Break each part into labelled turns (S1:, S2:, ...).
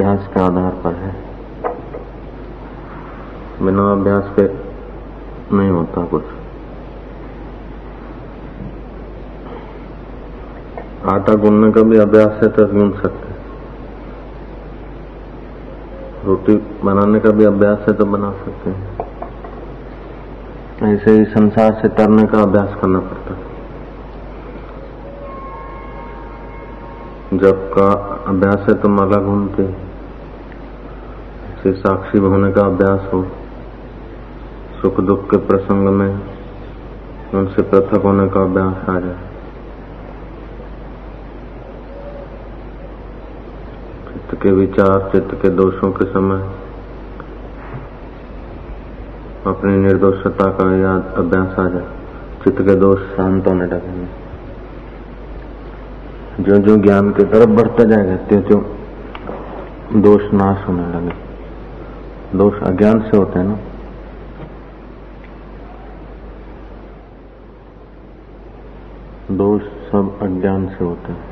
S1: अभ्यास के आधार पर है। बिना अभ्यास के नहीं होता कुछ। आटा गूंदने का भी अभ्यास है तो गूंद सकते रोटी बनाने का भी अभ्यास है तो बना सकते हैं। ऐसे ही संसार से तरने का अभ्यास करना पड़ता है। जब का अभ्यास है तो माला घूमते से साक्षी होने का अभ्यास हो। सुख दुख के प्रसंग में उनसे पृथक होने का अभ्यास आ जाए। चित्त के विचार, चित्त के दोषों के समय अपनी निर्दोषता का याद अभ्यास आ जाए। चित्त के दोष शांत होने लगेंगे। जो जो ज्ञान की तरफ़ बढ़ता जाएगा त्यों त्यों दोष नाश होने लगे दोष अज्ञान से होते हैं ना। दोष सब अज्ञान से होते हैं।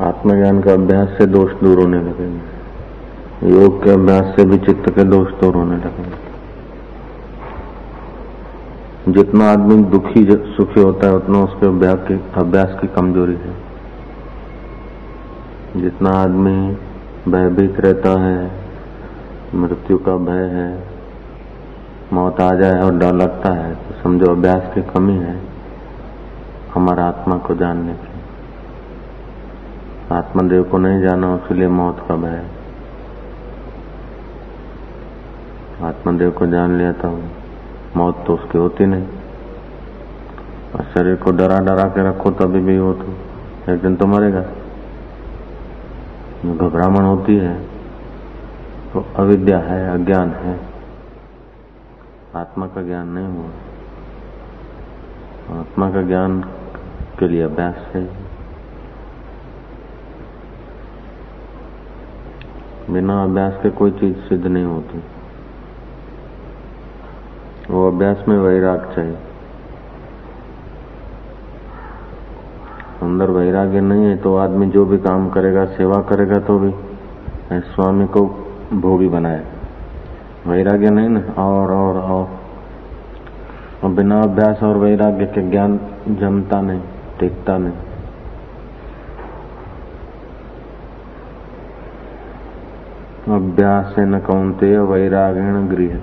S1: आत्मज्ञान का अभ्यास से दोष दूर होने लगेंगे। योग के अभ्यास से भी चित्त के दोष दूर होने लगेंगे। जितना आदमी दुखी सुखी होता है, उतना उसके अभ्यास की अभ्यास की कमज़ोरी है। जितना आदमी भयभीत रहता है, मृत्यु का भय है, मौत आ जाए और डर लगता है तो समझो अभ्यास की कमी है हमारा आत्मा को जानने की। आत्मदेव को नहीं जाना, उसके लिए मौत का भय आत्मदेव को जान लिया तो मौत तो उसकी होती नहीं। और शरीर को डरा डरा के रखो, तभी भी हो तो एक दिन तो मरेगा। घबराहट होती है तो अविद्या है, अज्ञान है, आत्मा का ज्ञान नहीं हुआ। आत्मा का ज्ञान के लिए अभ्यास है। बिना अभ्यास के कोई चीज़ सिद्ध नहीं होती। वो अभ्यास में वैराग चाहिए। अंदर वैराग्य नहीं है तो आदमी जो भी काम करेगा सेवा करेगा तो भी स्वामी को भोगी बनाए। वैराग्य नहीं ना? और और और, बिना अभ्यास और वैराग्य के ज्ञान जमता नहीं टिकता नहीं। अभ्यास न कौनते वैराग्यण गृह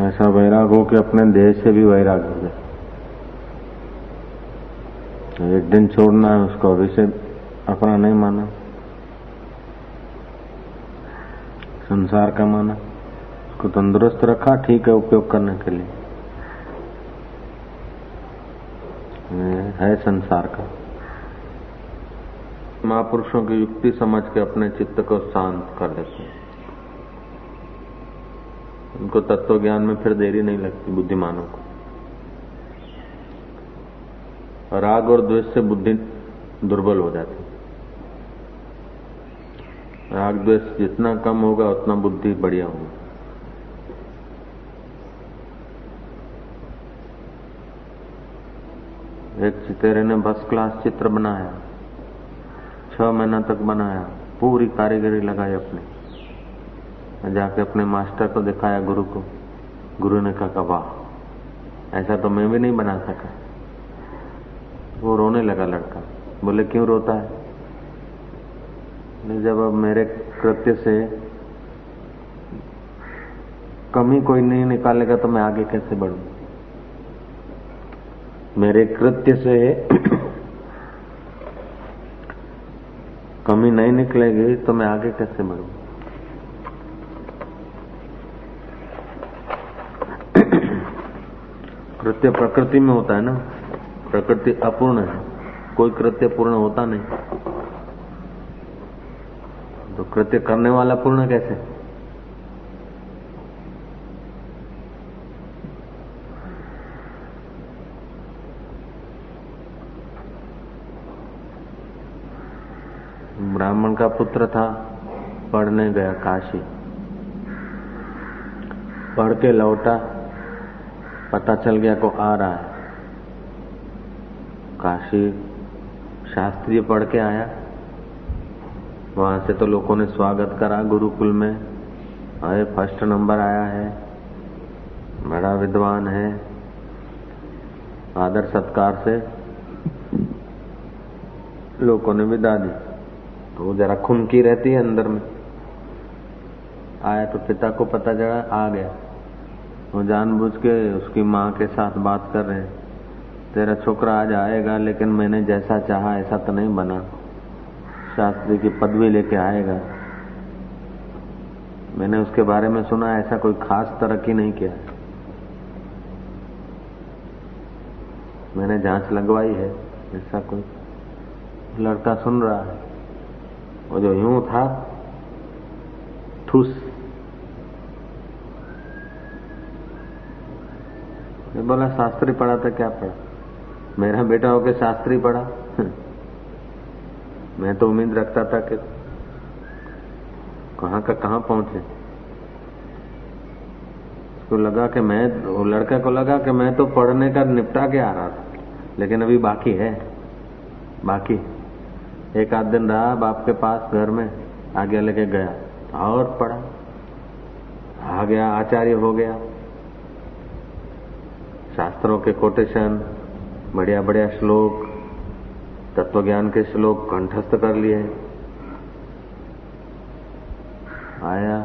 S1: ऐसा वैराग हो कि अपने देह से भी वैराग हो जाए। तो एक दिन छोड़ना है, उसको अभी से अपना नहीं माना। संसार का माना। उसको तंदुरुस्त रखा, ठीक है, उपयोग करने के लिए। है संसार का। महापुरुषों की युक्ति समझ के अपने चित्त को शांत कर देते हैं। उनको तत्व ज्ञान में फिर देरी नहीं लगती, बुद्धिमानों को। राग और द्वेष से बुद्धि दुर्बल हो जाती राग द्वेष जितना कम होगा, उतना बुद्धि बढ़िया होगी। एक चितेरे ने बस क्लास चित्र बनाया। छह महीना तक बनाया। पूरी कारीगरी लगाई अपने। जाके अपने मास्टर को दिखाया, गुरु को। गुरु ने कहा, वाह, ऐसा तो मैं भी नहीं बना सका। वो रोने लगा लड़का। बोले, क्यों रोता है? जब अब मेरे कृत्य से कमी कोई नहीं निकालेगा तो मैं आगे कैसे बढ़ू? मेरे कृत्य से कमी नहीं निकलेगी तो मैं आगे कैसे बढ़ू? कृत्य प्रकृति में होता है ना। प्रकृति अपूर्ण है। कोई कृत्य पूर्ण होता नहीं। तो कृत्य करने वाला पूर्ण कैसे? ब्राह्मण का पुत्र था, पढ़ने गया काशी। पढ़ के लौटा, पता चल गया को आ रहा है। काशी शास्त्रीय पढ़ के आया। वहाँ से तो लोगों ने स्वागत करा गुरुकुल में। अरे फ़र्स्ट नंबर आया है। बड़ा विद्वान है। आदर सत्कार से लोगों ने विदा दी। तो जरा खुनकी रहती है अंदर में। आया तो पिता को पता चला, आ गया। वो जानबूझ के उसकी माँ के साथ बात कर रहे हैं। तेरा छोकरा आज आएगा लेकिन मैंने जैसा चाहा ऐसा तो नहीं बना। शास्त्री की पदवी लेके आएगा। मैंने उसके बारे में सुना, ऐसा कोई खास तरक्की नहीं किया। मैंने जाँच लगवाई है, ऐसा कोई लड़का सुन रहा है। वो जो यूँ था, ठूस। बोला, शास्त्री पढ़ा था क्या पढ़ा? मेरा बेटा होके शास्त्री पढ़ा। मैं तो उम्मीद रखता था कि कहाँ का कहाँ पहुँचे। उसको लगा कि मैं, वो लड़का को लगा कि मैं तो पढ़ने का निपटा के आ रहा था। लेकिन अभी बाकी है। बाकी। एक आध दिन रहा, बाप के पास घर में, आगे लेके गया और पढ़ा। आ गया, आचार्य हो गया। शास्त्रों के कोटेशन बढ़िया बढ़िया श्लोक तत्व ज्ञान के श्लोक कंठस्थ कर लिए। आया।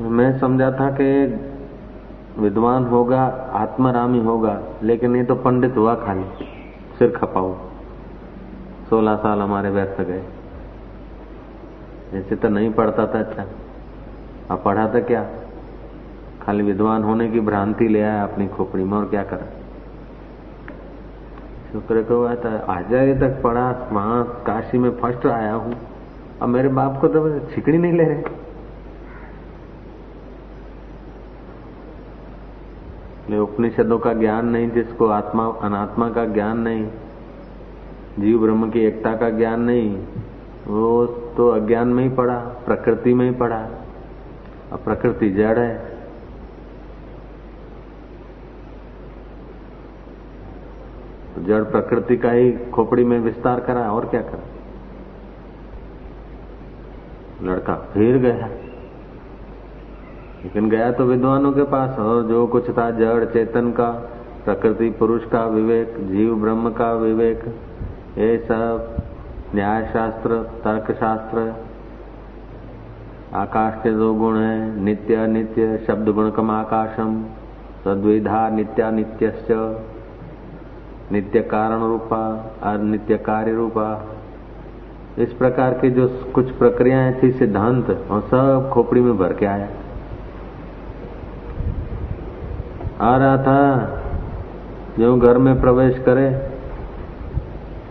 S1: मैं समझा था कि विद्वान होगा, आत्मरामी होगा, लेकिन ये तो पंडित हुआ खाली, सिर खपाऊ सोलह साल हमारे व्यर्थ गए। ऐसे तो नहीं पढ़ता था अच्छा। अब पढ़ा था क्या? खाली विद्वान होने की भ्रांति ले आया अपनी खोपड़ी में, और क्या करा? शुक्र को हुआ था आचार्य तक पढ़ा वहाँ काशी में फ़र्स्ट आया हूँ। अब मेरे बाप को तो छिकड़ी नहीं ले रहे। उपनिषदों का ज्ञान नहीं, जिसको आत्मा, अनात्मा का ज्ञान नहीं, जीव ब्रह्म की एकता का ज्ञान नहीं, वो तो अज्ञान में ही पड़ा प्रकृति में ही पड़ा अब प्रकृति जड़ है। तो जड़ प्रकृति का ही खोपड़ी में विस्तार करा, और क्या करा? लड़का फिर गया। लेकिन गया तो विद्वानों के पास, और जो कुछ था जड़, चेतन का, प्रकृति, पुरुष का विवेक, जीव, ब्रह्म का विवेक, ये सब न्याय शास्त्र तर्क शास्त्र आकाश के दो गुण है, नित्य अनित्य, शब्द गुण कम आकाशम, सद्विधा नित्या नित्य नित्य कारण रूपा और नित्य कार्य रूपा इस प्रकार के जो कुछ प्रक्रियाएँ थी, सिद्धांत, और सब खोपड़ी में भर के आया आ रहा था, जो घर में प्रवेश करे,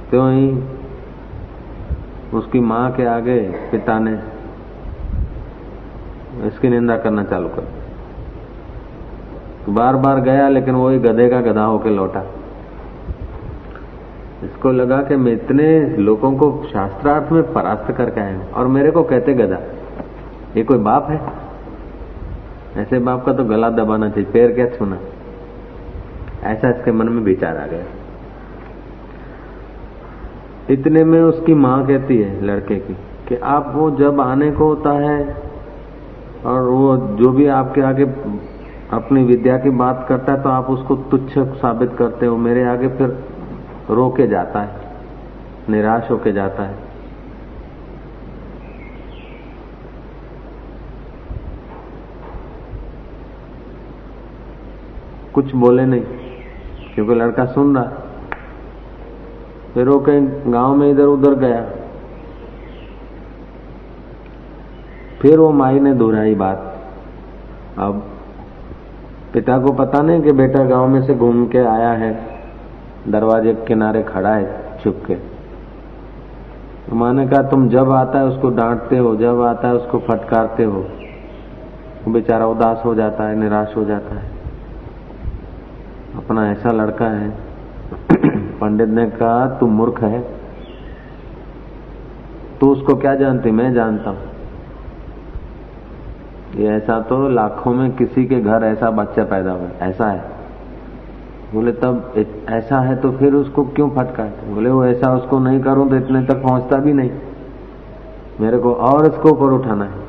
S1: त्यों ही उसकी माँ के आगे पिता ने इसकी निंदा करना चालू कर बार बार गया, लेकिन वो ही गधे का गधा होके लौटा। इसको लगा कि मैं इतने लोगों को शास्त्रार्थ में परास्त करके आए और मेरे को कहते गधा, ये कोई बाप है? ऐसे बाप का तो गला दबाना चाहिए, पैर क्या छूना? ऐसा इसके मन में विचार आ गया। इतने में उसकी माँ कहती है, लड़के की, कि आप वो जब आने को होता है, और वो जो भी आपके आगे अपनी विद्या की बात करता है तो आप उसको तुच्छ साबित करते हो, मेरे आगे फिर रो के जाता है, निराश होके जाता है। कुछ बोले नहीं, क्योंकि लड़का सुन रहा फिर वो कहीं गाँव में इधर उधर गया। फिर वो माई ने दोहराई बात। अब पिता को पता नहीं कि बेटा गाँव में से घूम के आया है। दरवाजे के किनारे खड़ा है छुप के। माने कहा, तुम जब आता है उसको डांटते हो, जब आता है उसको फटकारते हो, वो बेचारा उदास हो जाता है, निराश हो जाता है। अपना ऐसा लड़का है। पंडित ने कहा, तू मूर्ख है। तू उसको क्या जानती? मैं जानता हूँ। ये ऐसा तो लाखों में किसी के घर ऐसा बच्चा पैदा हुआ ऐसा है। बोले, तब ऐसा है तो फिर उसको क्यों फटकाते बोले, वो ऐसा उसको नहीं करूँ तो इतने तक पहुँचता भी नहीं। मेरे को और इसको ऊपर उठाना है।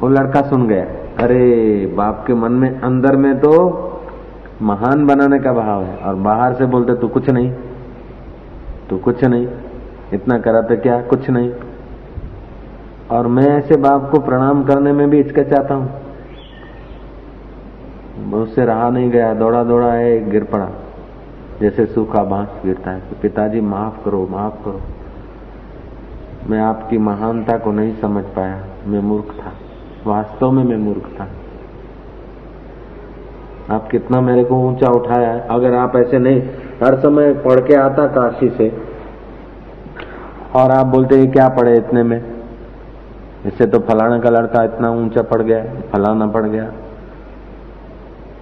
S1: वो लड़का सुन गया। अरे, बाप के मन में, अंदर में तो महान बनाने का भाव है और बाहर से बोलते, तू कुछ नहीं, तू कुछ नहीं, इतना करा तो क्या, कुछ नहीं। और मैं ऐसे बाप को प्रणाम करने में भी हिचकचाता हूँ। उससे रहा नहीं गया दौड़ा दौड़ा है गिर पड़ा। जैसे सूखा बाँस गिरता है पिताजी माफ़ करो माफ़ करो। मैं आपकी महानता को नहीं समझ पाया, मैं मूर्ख था। वास्तव में मैं मूर्ख था। आप कितना मेरे को ऊँचा उठाया है। अगर आप ऐसे नहीं, हर समय पढ़ के आता काशी से। और आप बोलते हैं, क्या पढ़े इतने में? इससे तो फलाना का लड़का इतना ऊँचा पड़ गया, फलाना पड़ गया।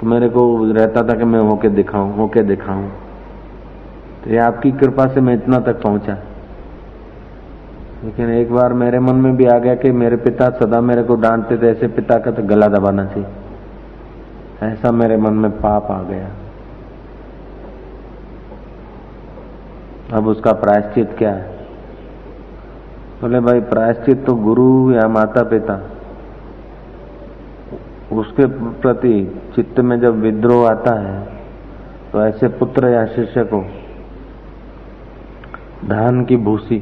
S1: तो मेरे को रहता था कि मैं होके दिखाऊँ होके दिखाऊँ। तो ये आपकी कृपा से मैं इतना तक पहुँचा। लेकिन एक बार मेरे मन में भी आ गया कि मेरे पिता सदा मेरे को डांटते थे, ऐसे पिता का तो गला दबाना चाहिए। ऐसा मेरे मन में पाप आ गया। अब उसका प्रायश्चित क्या है? बोले, भाई, प्रायश्चित तो गुरु या माता पिता उसके प्रति चित्त में जब विद्रोह आता है तो ऐसे पुत्र या शिष्य को धान की भूसी,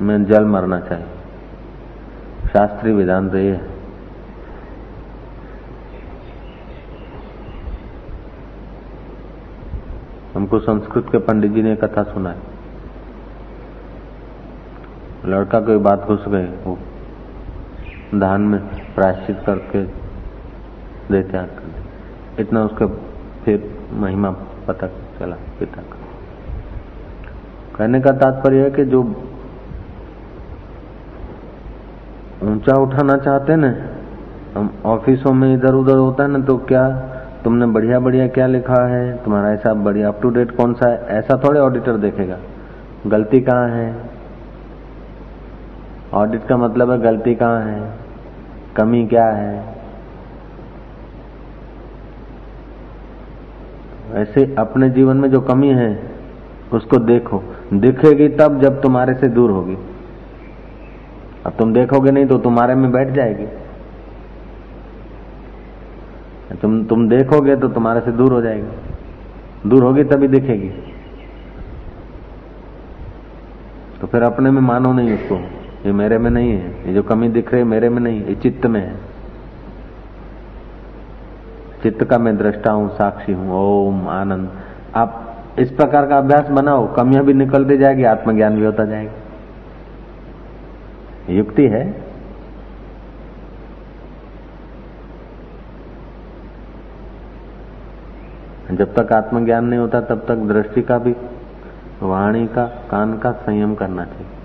S1: में जल मरना चाहिए। शास्त्रीय विधान तो ये है। हमको संस्कृत के पंडित जी ने कथा सुना है लड़का कोई बात घुस गए वो धान में प्रायश्चित करके देते कर इतना उसके फिर महिमा पता चला पिता का। कहने का तात्पर्य है कि जो ऊँचा उठाना चाहते ना, हम ऑफिसों में इधर उधर होता है ना तो क्या तुमने बढ़िया बढ़िया क्या लिखा है? तुम्हारा ऐसा बढ़िया अप टू डेट कौन सा है? ऐसा थोड़े ऑडिटर देखेगा। गलती कहाँ है? ऑडिट का मतलब है गलती कहाँ है? कमी क्या है? ऐसे अपने जीवन में जो कमी है, उसको देखो। दिखेगी तब जब तुम्हारे से दूर होगी। अब तुम देखोगे नहीं तो तुम्हारे में बैठ जाएगी। तुम तुम देखोगे तो तुम्हारे से दूर हो जाएगी। दूर होगी तभी दिखेगी। तो फिर अपने में मानो नहीं उसको। ये मेरे में नहीं है। ये जो कमी दिख रही है मेरे में नहीं, ये चित्त में है। चित्त का मैं दृष्टा हूँ, साक्षी हूँ। ओम आनंद। आप इस प्रकार का अभ्यास बनाओ, कमियाँ भी निकलती जाएगी, आत्मज्ञान भी होता जाएगा। युक्ति है। जब तक आत्मज्ञान नहीं होता, तब तक दृष्टि का भी, वाणी का, कान का संयम करना चाहिए।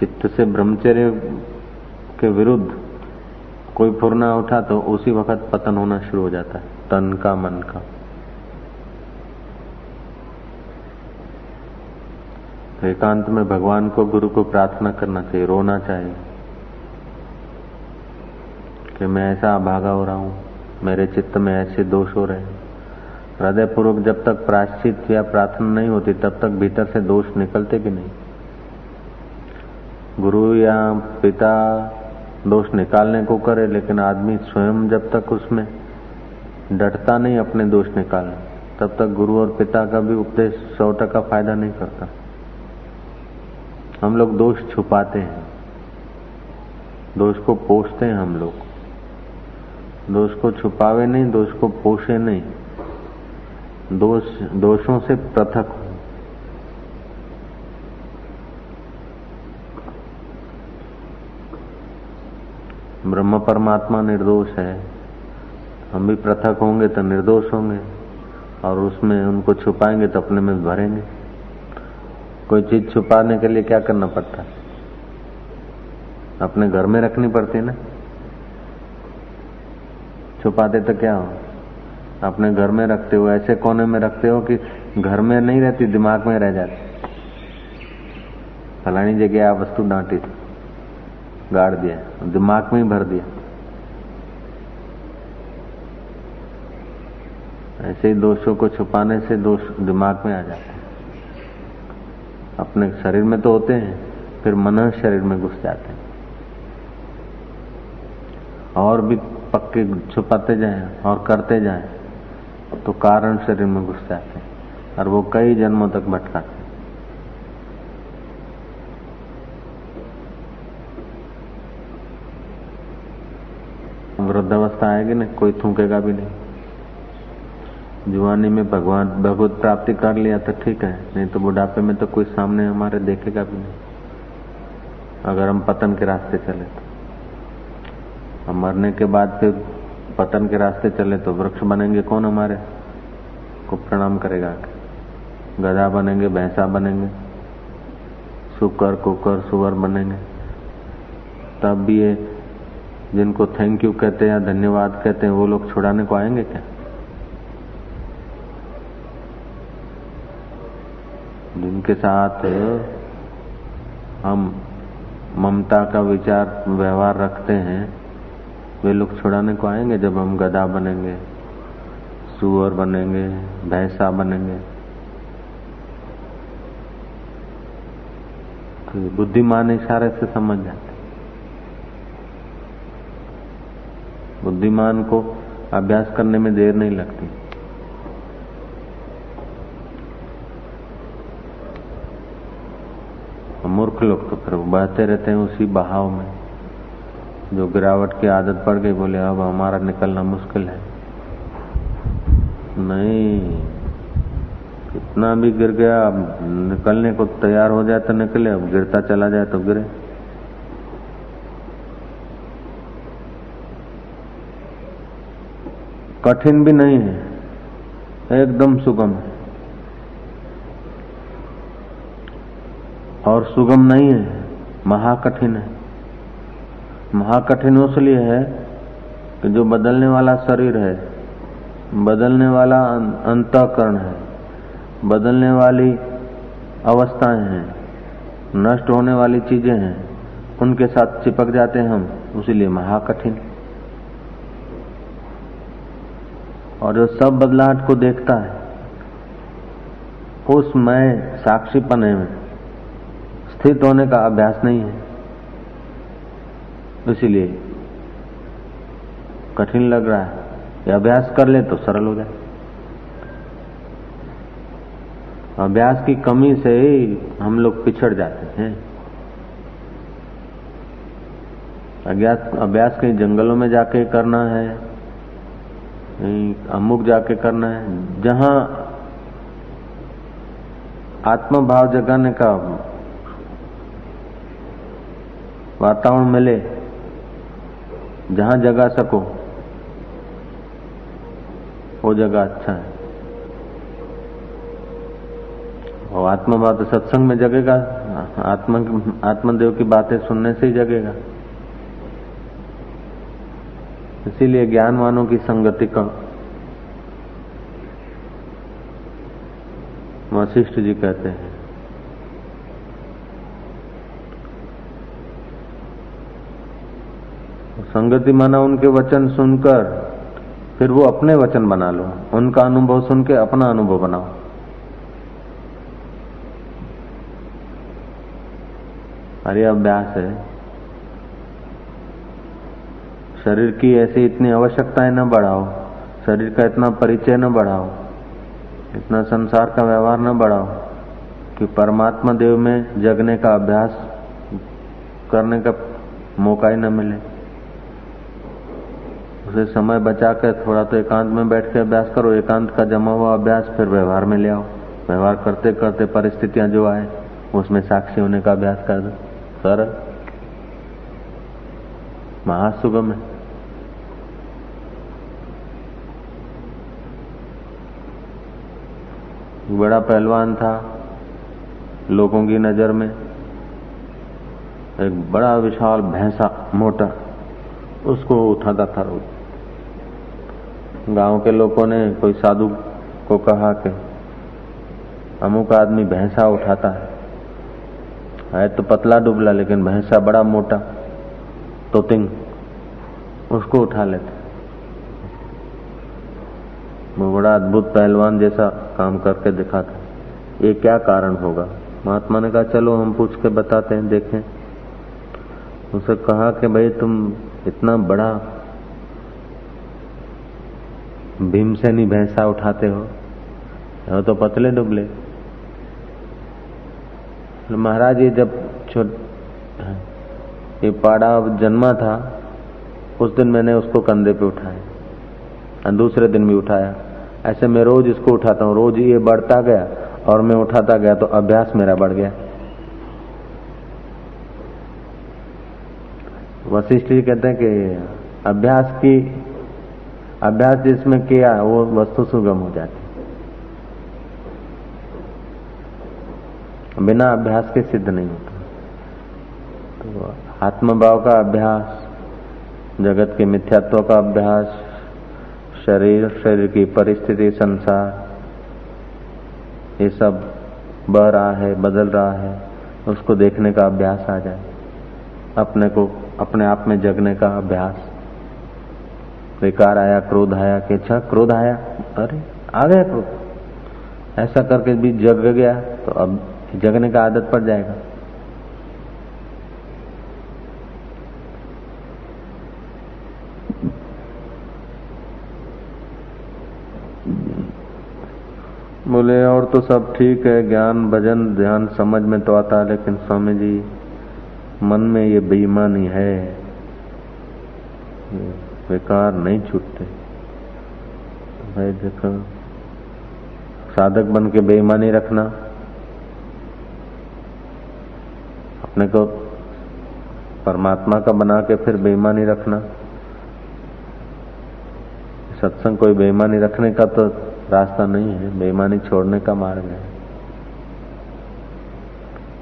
S1: चित्त से ब्रह्मचर्य के विरुद्ध कोई फुरना उठा तो उसी वक्त पतन होना शुरू हो जाता है, तन का, मन का। तो एकांत में भगवान को, गुरु को प्रार्थना करना चाहिए, रोना चाहिए कि मैं ऐसा अभागा हो रहा हूँ, मेरे चित्त में ऐसे दोष हो रहे हैं। हृदय पूर्वक जब तक प्राश्चित या प्रार्थना नहीं होती, तब तक भीतर से दोष निकलते भी नहीं। गुरु या पिता दोष निकालने को करे, लेकिन आदमी स्वयं जब तक उसमें डटता नहीं अपने दोष निकालने, तब तक गुरु और पिता का भी उपदेश सौ टका फ़ायदा नहीं करता। हम लोग दोष छुपाते हैं, दोष को पोषते हैं हम लोग। दोष को छुपावे नहीं, दोष को पोषे नहीं। दोष, दोषों से पृथक हो। ब्रह्म परमात्मा निर्दोष है। हम भी पृथक होंगे तो निर्दोष होंगे और उसमें उनको छुपाएँगे तो अपने में भरेंगे। कोई चीज़ छुपाने के लिए क्या करना पड़ता है? अपने घर में रखनी पड़ती ना? छुपाते तो क्या हो? अपने घर में रखते हो, ऐसे कोने में रखते हो कि घर में नहीं रहती, दिमाग में रह जाती। फलानी जगह आप वस्तु डांटी थी। गाड़ दिया, दिमाग में ही भर दिया। ऐसे ही दोषों को छुपाने से दोष दिमाग में आ जाते हैं। अपने शरीर में तो होते हैं, फिर मन शरीर में घुस जाते हैं। और भी पक्के छुपाते जाएँ और करते जाएँ तो कारण शरीर में घुस जाते हैं। और वो कई जन्मों तक भटकाते वृद्धावस्था आएगी ना, कोई थूकेगा भी नहीं। जुआनी में भगवान, भगवत प्राप्ति कर लिया तो ठीक है, नहीं तो बुढ़ापे में तो कोई सामने हमारे देखेगा भी नहीं। अगर हम पतन के रास्ते चले तो। हम मरने के बाद फिर पतन के रास्ते चले तो वृक्ष बनेंगे कौन हमारे? को प्रणाम करेगा गधा बनेंगे, भैंसा बनेंगे, सुकर, कुकर, सुअर बनेंगे। तब भी ये जिनको थैंक यू कहते हैं या धन्यवाद कहते हैं, वो लोग छुड़ाने को आएँगे क्या? जिनके साथ हम ममता का विचार, व्यवहार रखते हैं, वे लोग छुड़ाने को आएँगे जब हम गधा बनेंगे, सुअर बनेंगे, भैंसा बनेंगे। तो बुद्धिमान इशारे से समझ जाते बुद्धिमान को अभ्यास करने में देर नहीं लगती। मूर्ख लोग तो फिर बहते रहते हैं उसी बहाव में। जो गिरावट की आदत पड़ गई, बोले, अब हमारा निकलना मुश्किल है। नहीं कितना भी गिर गया, अब निकलने को तैयार हो जाए तो निकले, अब गिरता चला जाए तो गिरे। कठिन भी नहीं है एकदम सुगम है। और सुगम नहीं है महाकठिन है। महाकठिन इसलिए है कि जो बदलने वाला शरीर है बदलने वाला अं-, अंतकरण है बदलने वाली अवस्थाएँ हैं नष्ट होने वाली चीज़ें हैं उनके साथ चिपक जाते हैं हम उसीलिए महाकठिन। और जो सब बदलाहट को देखता है, उस मैं साक्षीपने में स्थित होने का अभ्यास नहीं है। इसीलिए कठिन लग रहा है। ये अभ्यास कर ले तो सरल हो जाए। अभ्यास की कमी से ही हम लोग पिछड़ जाते हैं। अभ्यास अभ्यास कहीं जंगलों में जाके करना है अमुक जाके करना है। जहाँ आत्म भाव जगाने का वातावरण मिले, जहाँ जगा सको, वो जगह अच्छा है। और आत्मभाव तो सत्संग में जगेगा, आत्मा, आत्मदेव की बातें सुनने से ही जगेगा। इसीलिए ज्ञानवानों की संगति का वशिष्ठ जी कहते हैं, संगति माना उनके वचन सुनकर फिर वो अपने वचन बना लो, उनका अनुभव सुन के अपना अनुभव बनाओ। अरे अभ्यास है। शरीर की ऐसी इतनी आवश्यकताएँ न बढ़ाओ, शरीर का इतना परिचय न बढ़ाओ, इतना संसार का व्यवहार न बढ़ाओ कि परमात्मा देव में जगने का अभ्यास करने का मौका ही न मिले। उसे समय बचा कर थोड़ा तो एकांत में बैठ के अभ्यास करो, एकांत का जमा हुआ अभ्यास, फिर व्यवहार में ले आओ। व्यवहार करते करते परिस्थितियाँ जो आए, उसमें साक्षी होने का अभ्यास कर दो। सरल। महासुगम है। बड़ा पहलवान था, लोगों की नज़र में। एक बड़ा विशाल भैंसा मोटा, उसको उठाता था रोज। गाँव के लोगों ने कोई साधु को कहा कि, अमुक आदमी भैंसा उठाता है। है तो पतला डुबला, लेकिन भैंसा बड़ा मोटा तो तिंग उसको उठा लेते। वो बड़ा अद्भुत पहलवान जैसा काम करके दिखाता। ये क्या कारण होगा? महात्मा ने कहा, चलो हम पूछ के बताते हैं, देखें। उसे कहा कि, भाई, तुम इतना बड़ा भीमसेनी भैंसा उठाते हो वो तो पतले डुबले महाराज, ये जब छोट, ये पाड़ा जन्मा था, उस दिन मैंने उसको कंधे पे उठाया, और दूसरे दिन भी उठाया। ऐसे मैं रोज इसको उठाता हूँ। रोज ये बढ़ता गया और मैं उठाता गया तो अभ्यास मेरा बढ़ गया। वशिष्ठ जी कहते हैं कि अभ्यास की, अभ्यास जिसमें किया, वो वस्तु सुगम हो जाती। बिना अभ्यास के सिद्ध नहीं होता। तो आत्मभाव का अभ्यास, जगत के मिथ्यात्व का अभ्यास शरीर शरीर की परिस्थिति, संसार, ये सब बह रहा है, बदल रहा है, उसको देखने का अभ्यास आ जाए। अपने को, अपने आप में जगने का अभ्यास। विकार आया, क्रोध आया, कि अच्छा क्रोध आया, अरे, आ गया क्रोध। ऐसा करके भी जग गया तो अब जगने का आदत पड़ जाएगा। बोले, और तो सब ठीक है, ज्ञान, भजन, ध्यान समझ में तो आता है, लेकिन स्वामी जी मन में ये बेईमानी है। बेकार नहीं छूटते। भाई देखो, साधक बन के बेईमानी रखना। अपने को परमात्मा का बना के फिर बेईमानी रखना। सत्संग कोई बेईमानी रखने का तो रास्ता नहीं है, बेईमानी छोड़ने का मार्ग है।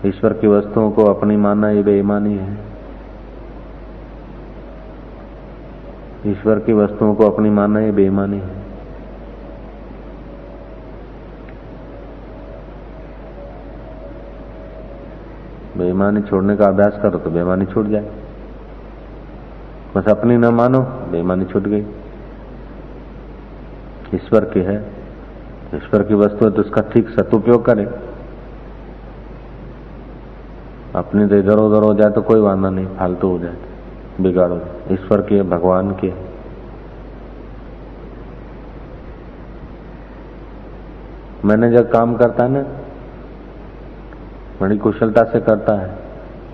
S1: ईश्वर की वस्तुओं को अपनी मानना ये बेईमानी है। ईश्वर की वस्तुओं को अपनी मानना ये बेईमानी है। बेईमानी छोड़ने का अभ्यास करो तो बेईमानी छूट जाए। बस अपनी न मानो, बेईमानी छूट गई। ईश्वर की है, ईश्वर की वस्तु है तो उसका ठीक सदुपयोग करें। अपने तो इधर उधर हो जाए तो कोई वादा नहीं, फालतू हो जाए, बिगाड़ो ईश्वर की है, भगवान की है। मैंने जब काम करता है ना, बड़ी कुशलता से करता है।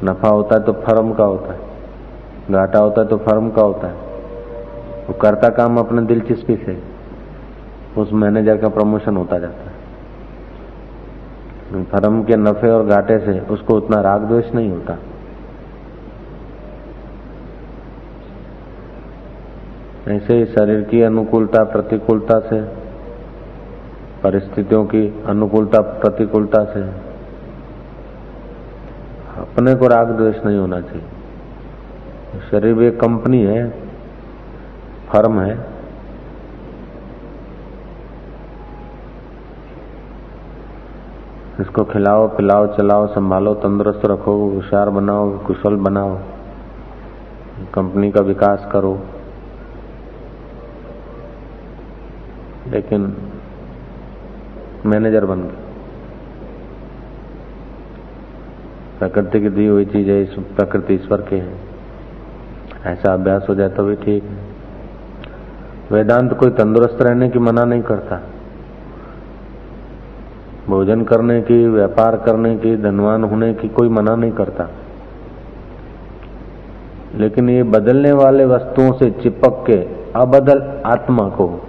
S1: नफा होता है तो फर्म का होता है, घाटा होता है तो फर्म का होता है। वो करता काम अपने दिलचस्पी से। उस मैनेजर का प्रमोशन होता जाता है। फर्म के नफे और घाटे से उसको उतना राग द्वेष नहीं होता। ऐसे ही शरीर की अनुकूलता, प्रतिकूलता से, परिस्थितियों की अनुकूलता, प्रतिकूलता से अपने को राग द्वेष नहीं होना चाहिए। शरीर भी एक कंपनी है, फर्म है। इसको खिलाओ, पिलाओ, चलाओ, संभालो, तंदुरुस्त रखो, होशियार बनाओ, कुशल बनाओ, कंपनी का विकास करो। लेकिन मैनेजर बन गए। प्रकृति की दी हुई चीज़ है इस प्रकृति ईश्वर के है। ऐसा अभ्यास हो जाए तो भी ठीक है। वेदांत कोई तंदुरुस्त रहने की मना नहीं करता। भोजन करने की, व्यापार करने की, धनवान होने की कोई मना नहीं करता। लेकिन ये बदलने वाले वस्तुओं से चिपक के अबदल आत्मा को,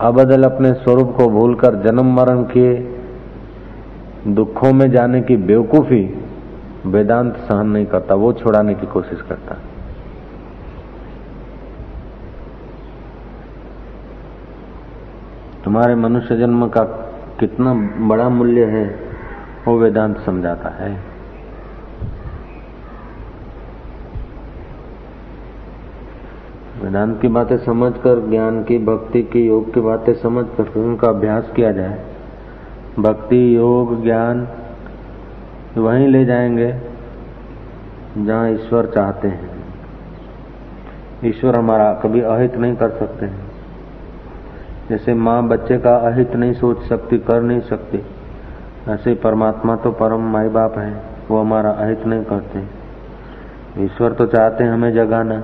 S1: अबदल अपने स्वरूप को भूलकर जन्म मरण के दुखों में जाने की बेवकूफ़ी वेदांत सहन नहीं करता, वो छुड़ाने की कोशिश करता। तुम्हारे मनुष्य जन्म का कितना बड़ा मूल्य है, वो वेदांत समझाता है। वेदांत की बातें समझकर, ज्ञान की, भक्ति की, योग की बातें समझकर उनका अभ्यास किया जाए। भक्ति, योग, ज्ञान, वहीं ले जाएँगे, जहाँ ईश्वर चाहते हैं। ईश्वर हमारा कभी अहित नहीं कर सकते हैं। जैसे माँ बच्चे का अहित नहीं सोच सकती, कर नहीं सकती। ऐसे परमात्मा तो परम माई बाप है, वो हमारा अहित नहीं करते। ईश्वर तो चाहते हैं हमें जगाना,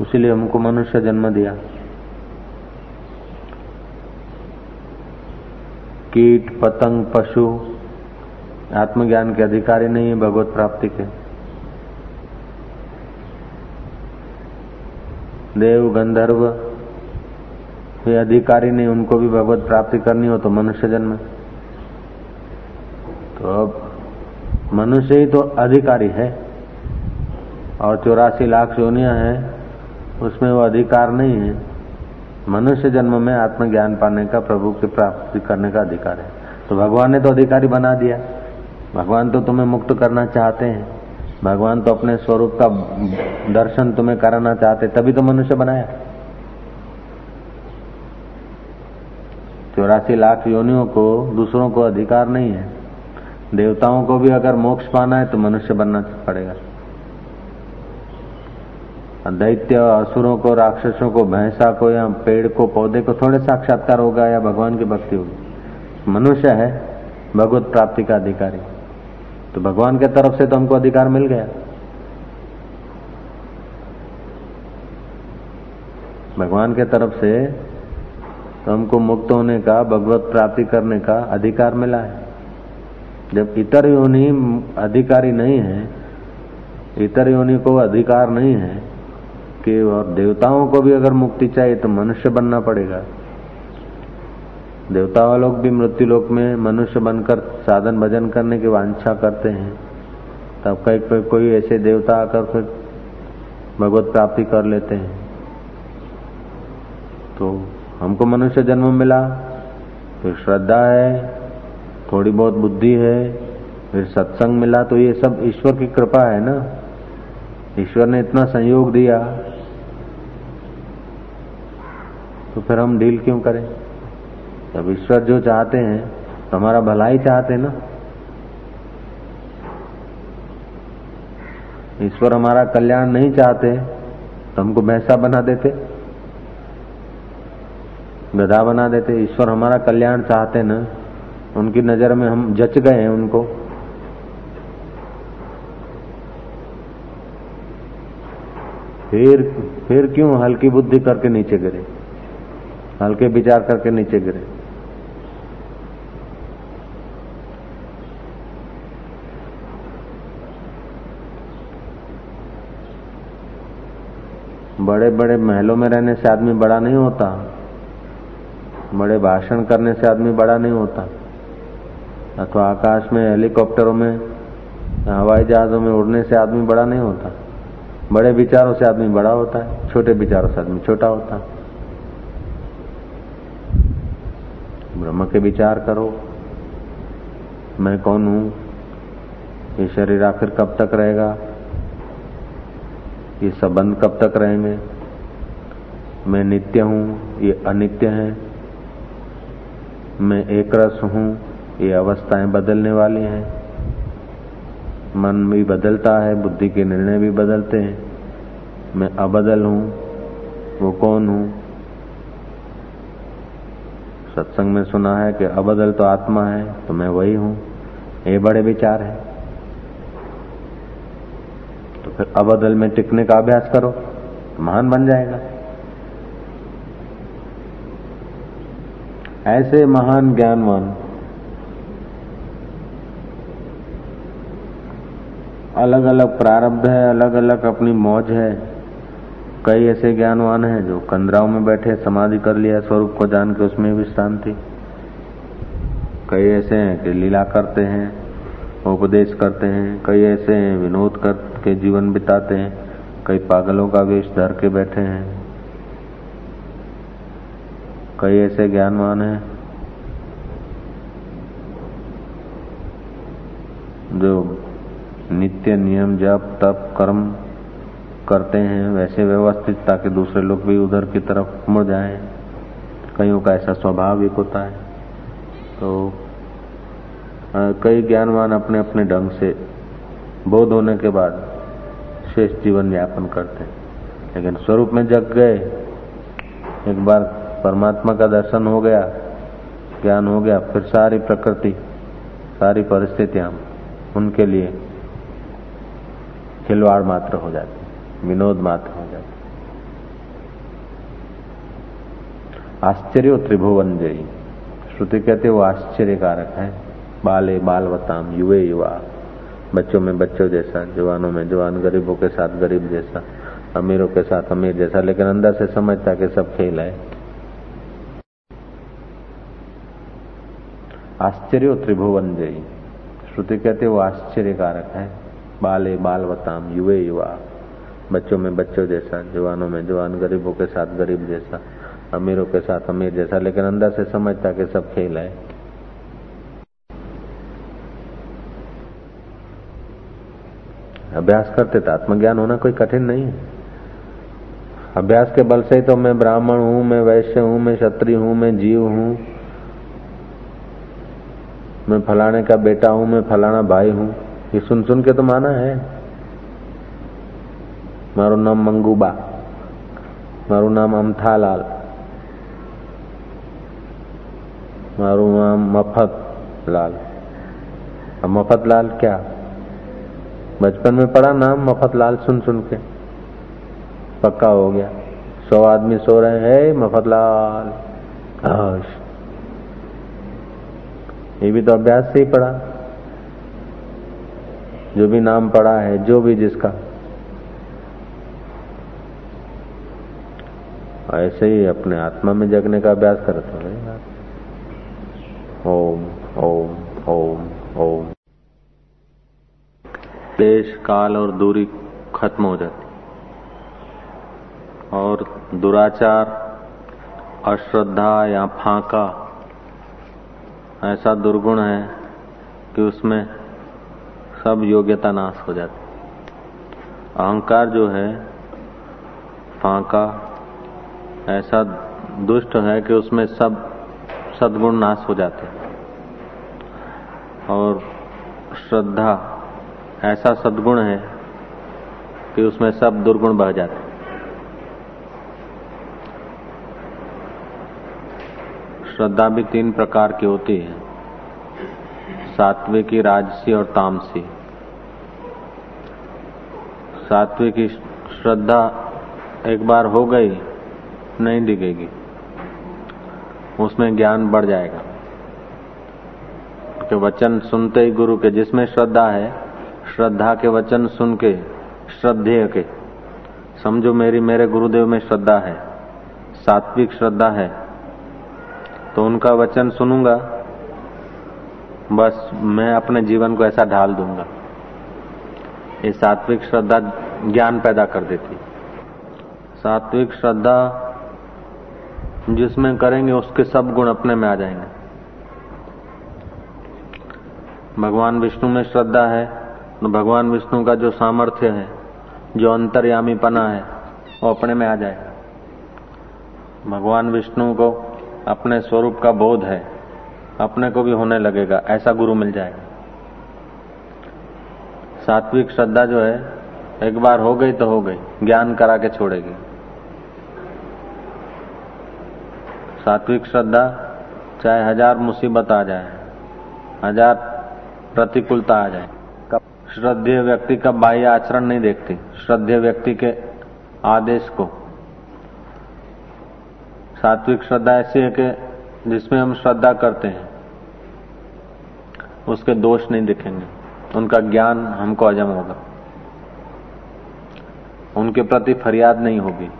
S1: उसीलिए हमको मनुष्य जन्म दिया। कीट, पतंग, पशु, आत्मज्ञान के अधिकारी नहीं है भगवत प्राप्ति के। देव, गंधर्व ये अधिकारी नहीं उनको भी भगवत प्राप्ति करनी हो तो मनुष्य जन्म। तो अब मनुष्य ही तो अधिकारी है और चौरासी लाख योनिया है, उसमें वो अधिकार नहीं है। मनुष्य जन्म में आत्मज्ञान पाने का, प्रभु की प्राप्ति करने का अधिकार है। तो भगवान ने तो अधिकारी बना दिया। भगवान तो तुम्हें मुक्त करना चाहते हैं। भगवान तो अपने स्वरूप का दर्शन तुम्हें कराना चाहते, तभी तो मनुष्य बनाया। चौरासी लाख योनियों को, दूसरों को अधिकार नहीं है। देवताओं को भी अगर मोक्ष पाना है तो मनुष्य बनना पड़ेगा। दैत्य असुरों को, राक्षसों को, भैंसा को, या पेड़ को, पौधे को थोड़े साक्षात्कार होगा, या भगवान की भक्ति होगी। मनुष्य है, भगवत प्राप्ति का अधिकारी। तो भगवान के तरफ़ से तो हमको अधिकार मिल गया। भगवान के तरफ़ से तो हमको मुक्त होने का भगवत प्राप्ति करने का अधिकार मिला है। जब इतर योनि अधिकारी नहीं है इतर योनि को अधिकार नहीं है कि और देवताओं को भी अगर मुक्ति चाहिए तो मनुष्य बनना पड़ेगा। देवता लोग भी मृत्यु लोक में मनुष्य बनकर साधन भजन करने की वांछा करते हैं। तब कई कोई, कोई ऐसे देवता आकर फिर भगवत प्राप्ति कर लेते हैं। तो हमको मनुष्य जन्म मिला, फिर श्रद्धा है, थोड़ी बहुत बुद्धि है, फिर सत्संग मिला तो ये सब ईश्वर की कृपा है ना? ईश्वर ने इतना संयोग दिया तो फिर हम डील क्यों करें? जब ईश्वर जो चाहते हैं तो हमारा भला ही चाहते हैं ना? ईश्वर हमारा कल्याण नहीं चाहते तो हमको भैंसा बना देते। गधा बना देते, ईश्वर हमारा कल्याण चाहते ना, उनकी नज़र में हम जच गए हैं उनको। फिर फिर क्यों हल्की बुद्धि करके नीचे गिरे? हल्के विचार करके नीचे गिरे। बड़े बड़े महलों में रहने से आदमी बड़ा नहीं होता। बड़े भाषण करने से आदमी बड़ा नहीं होता। अथवा आकाश में, हेलीकॉप्टरों में, हवाई जहाजों में उड़ने से आदमी बड़ा नहीं होता। बड़े विचारों से आदमी बड़ा होता है, छोटे विचारों से आदमी छोटा होता है। ब्रह्म के विचार करो, मैं कौन हूँ? ये शरीर आखिर कब तक रहेगा? ये संबंध कब तक रहेंगे? मैं नित्य हूँ, ये अनित्य है? मैं एक रस हूँ, ये अवस्थाएँ बदलने वाली हैं। मन भी बदलता है, बुद्धि के निर्णय भी बदलते हैं। मैं अबदल हूँ, वो कौन हूँ? सत्संग में सुना है कि अबदल तो आत्मा है तो मैं वही हूँ। ये बड़े विचार है। तो फिर अबदल में टिकने का अभ्यास करो महान बन जाएगा। ऐसे महान ज्ञानवान। अलग अलग प्रारब्ध है अलग अलग अपनी मौज है। कई ऐसे ज्ञानवान हैं जो कंदराओं में बैठे, समाधि कर लिया, स्वरूप को जान के उसमें विश्रांति थी कई ऐसे हैं कि लीला करते हैं, उपदेश करते हैं। कई ऐसे हैं, विनोद करके जीवन बिताते हैं। कई पागलों का वेश धर के बैठे हैं। कई ऐसे ज्ञानवान हैं जो नित्य नियम, जप, तप, कर्म करते हैं, वैसे व्यवस्थित ताकि दूसरे लोग भी उधर की तरफ़ मुड़ जाएँ। कईयों का ऐसा स्वाभाविक होता है। तो कई ज्ञानवान अपने अपने ढंग से बोध होने के बाद शेष जीवन यापन करते हैं। लेकिन स्वरूप में जग गए, एक बार परमात्मा का दर्शन हो गया, ज्ञान हो गया, फिर सारी प्रकृति, सारी परिस्थितियाँ उनके लिए खिलवाड़ मात्र हो जाती, विनोद मात्र हो जाती। आश्चर्य त्रिभुवन जयी। श्रुति कहते वो आश्चर्यकारक है। बाले, बालवताम, युवे, युवा, बच्चों में बच्चों जैसा, जवानों में जवान, गरीबों के साथ गरीब जैसा, अमीरों के साथ अमीर जैसा, लेकिन अंदर से समझता कि सब खेल है। आश्चर्य त्रिभुवन जयी श्रुति कहते वो आश्चर्यकारक है। बाले बालवताम, युवे युवा। बच्चों में बच्चों जैसा, जवानों में जवान, गरीबों के साथ गरीब जैसा, अमीरों के साथ अमीर जैसा, लेकिन अंदर से समझता कि सब खेल है। अभ्यास करते तो आत्मज्ञान होना कोई कठिन नहीं है। अभ्यास के बल से ही तो मैं ब्राह्मण हूँ, मैं वैश्य हूँ, मैं क्षत्रिय हूँ, मैं जीव हूँ। मैं फलाने का बेटा हूँ, मैं फलाना भाई हूँ। ये सुन सुन के तो माना है। मारू नाम मंगूबा, मारू नाम अमथालाल, मारू नाम मफत लाल अब मफत लाल क्या? बचपन में पढ़ा नाम मफत लाल सुन सुन के। पक्का हो गया। सौ आदमी सो रहे हैं मफत लाल ये भी तो अभ्यास से ही पढ़ा। जो भी नाम पढ़ा है, जो भी जिसका। ऐसे ही अपने आत्मा में जगने का अभ्यास करते हो ओम ओम ओम ओम। देश, काल और दूरी खत्म हो जाती। और दुराचार, अश्रद्धा या फाका ऐसा दुर्गुण है कि उसमें सब योग्यता नाश हो जाती। अहंकार जो है, फाका, ऐसा दुष्ट है कि उसमें सब सदगुण नाश हो जाते। और श्रद्धा, ऐसा सद्गुण है कि उसमें सब दुर्गुण बह जाते। श्रद्धा भी तीन प्रकार की होती है। सात्विकी, राजसी और तामसी। सात्विकी श्रद्धा एक बार हो गई, नहीं दिखेगी। उसमें ज्ञान बढ़ जाएगा। कि वचन सुनते ही गुरु के जिसमें श्रद्धा है, श्रद्धा के वचन सुन के, श्रद्धेय के। समझो मेरी, मेरे गुरुदेव में श्रद्धा है। सात्विक श्रद्धा है। तो उनका वचन सुनूँगा। बस मैं अपने जीवन को ऐसा ढाल दूँगा। ये सात्विक श्रद्धा ज्ञान पैदा कर देती। सात्विक श्रद्धा जिसमें करेंगे उसके सब गुण अपने में आ जाएँगे। भगवान विष्णु में श्रद्धा है तो भगवान विष्णु का जो सामर्थ्य है, जो अंतर्यामी पना है, वो अपने में आ जाएगा। भगवान विष्णु को अपने स्वरूप का बोध है, अपने को भी होने लगेगा, ऐसा गुरु मिल जाएगा। सात्विक श्रद्धा जो है, एक बार हो गई तो हो गई, ज्ञान करा के छोड़ेगी। सात्विक श्रद्धा, चाहे हज़ार मुसीबत आ जाए, हज़ार प्रतिकूलता आ जाए श्रद्धेय व्यक्ति का बाह्य आचरण नहीं देखती, श्रद्धेय व्यक्ति के आदेश को सात्विक श्रद्धा ऐसी है कि जिसमें हम श्रद्धा करते हैं, उसके दोष नहीं दिखेंगे। उनका ज्ञान हमको अजम होगा। उनके प्रति फरियाद नहीं होगी।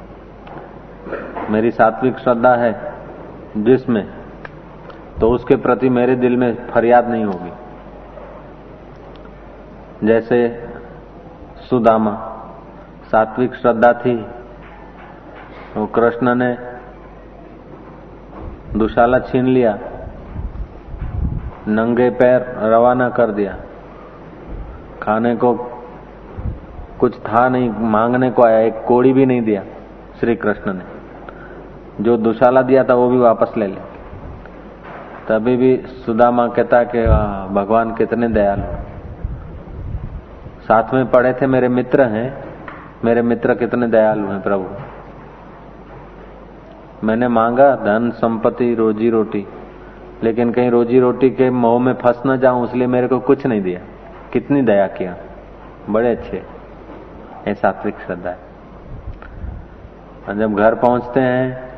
S1: मेरी सात्विक श्रद्धा है जिसमें तो उसके प्रति मेरे दिल में फरियाद नहीं होगी। जैसे सुदामा, सात्विक श्रद्धा थी तो कृष्ण ने दुशाला छीन लिया, नंगे पैर रवाना कर दिया। खाने को कुछ था नहीं, मांगने को आया, एक कोड़ी भी नहीं दिया श्री कृष्ण ने। जो दुशाला दिया था, वो भी वापस ले लिया तभी भी सुदामा कहता कि भगवान कितने दयालु। साथ में पड़े थे मेरे मित्र हैं, मेरे मित्र कितने दयालु हैं प्रभु। मैंने मांगा, धन, संपत्ति, रोजी रोटी। लेकिन कहीं रोजी रोटी के मोह में फंस न जाऊँ, इसलिए मेरे को कुछ नहीं दिया। कितनी दया किया। बड़े अच्छे। ये सात्विक श्रद्धा है। और जब घर पहुँचते हैं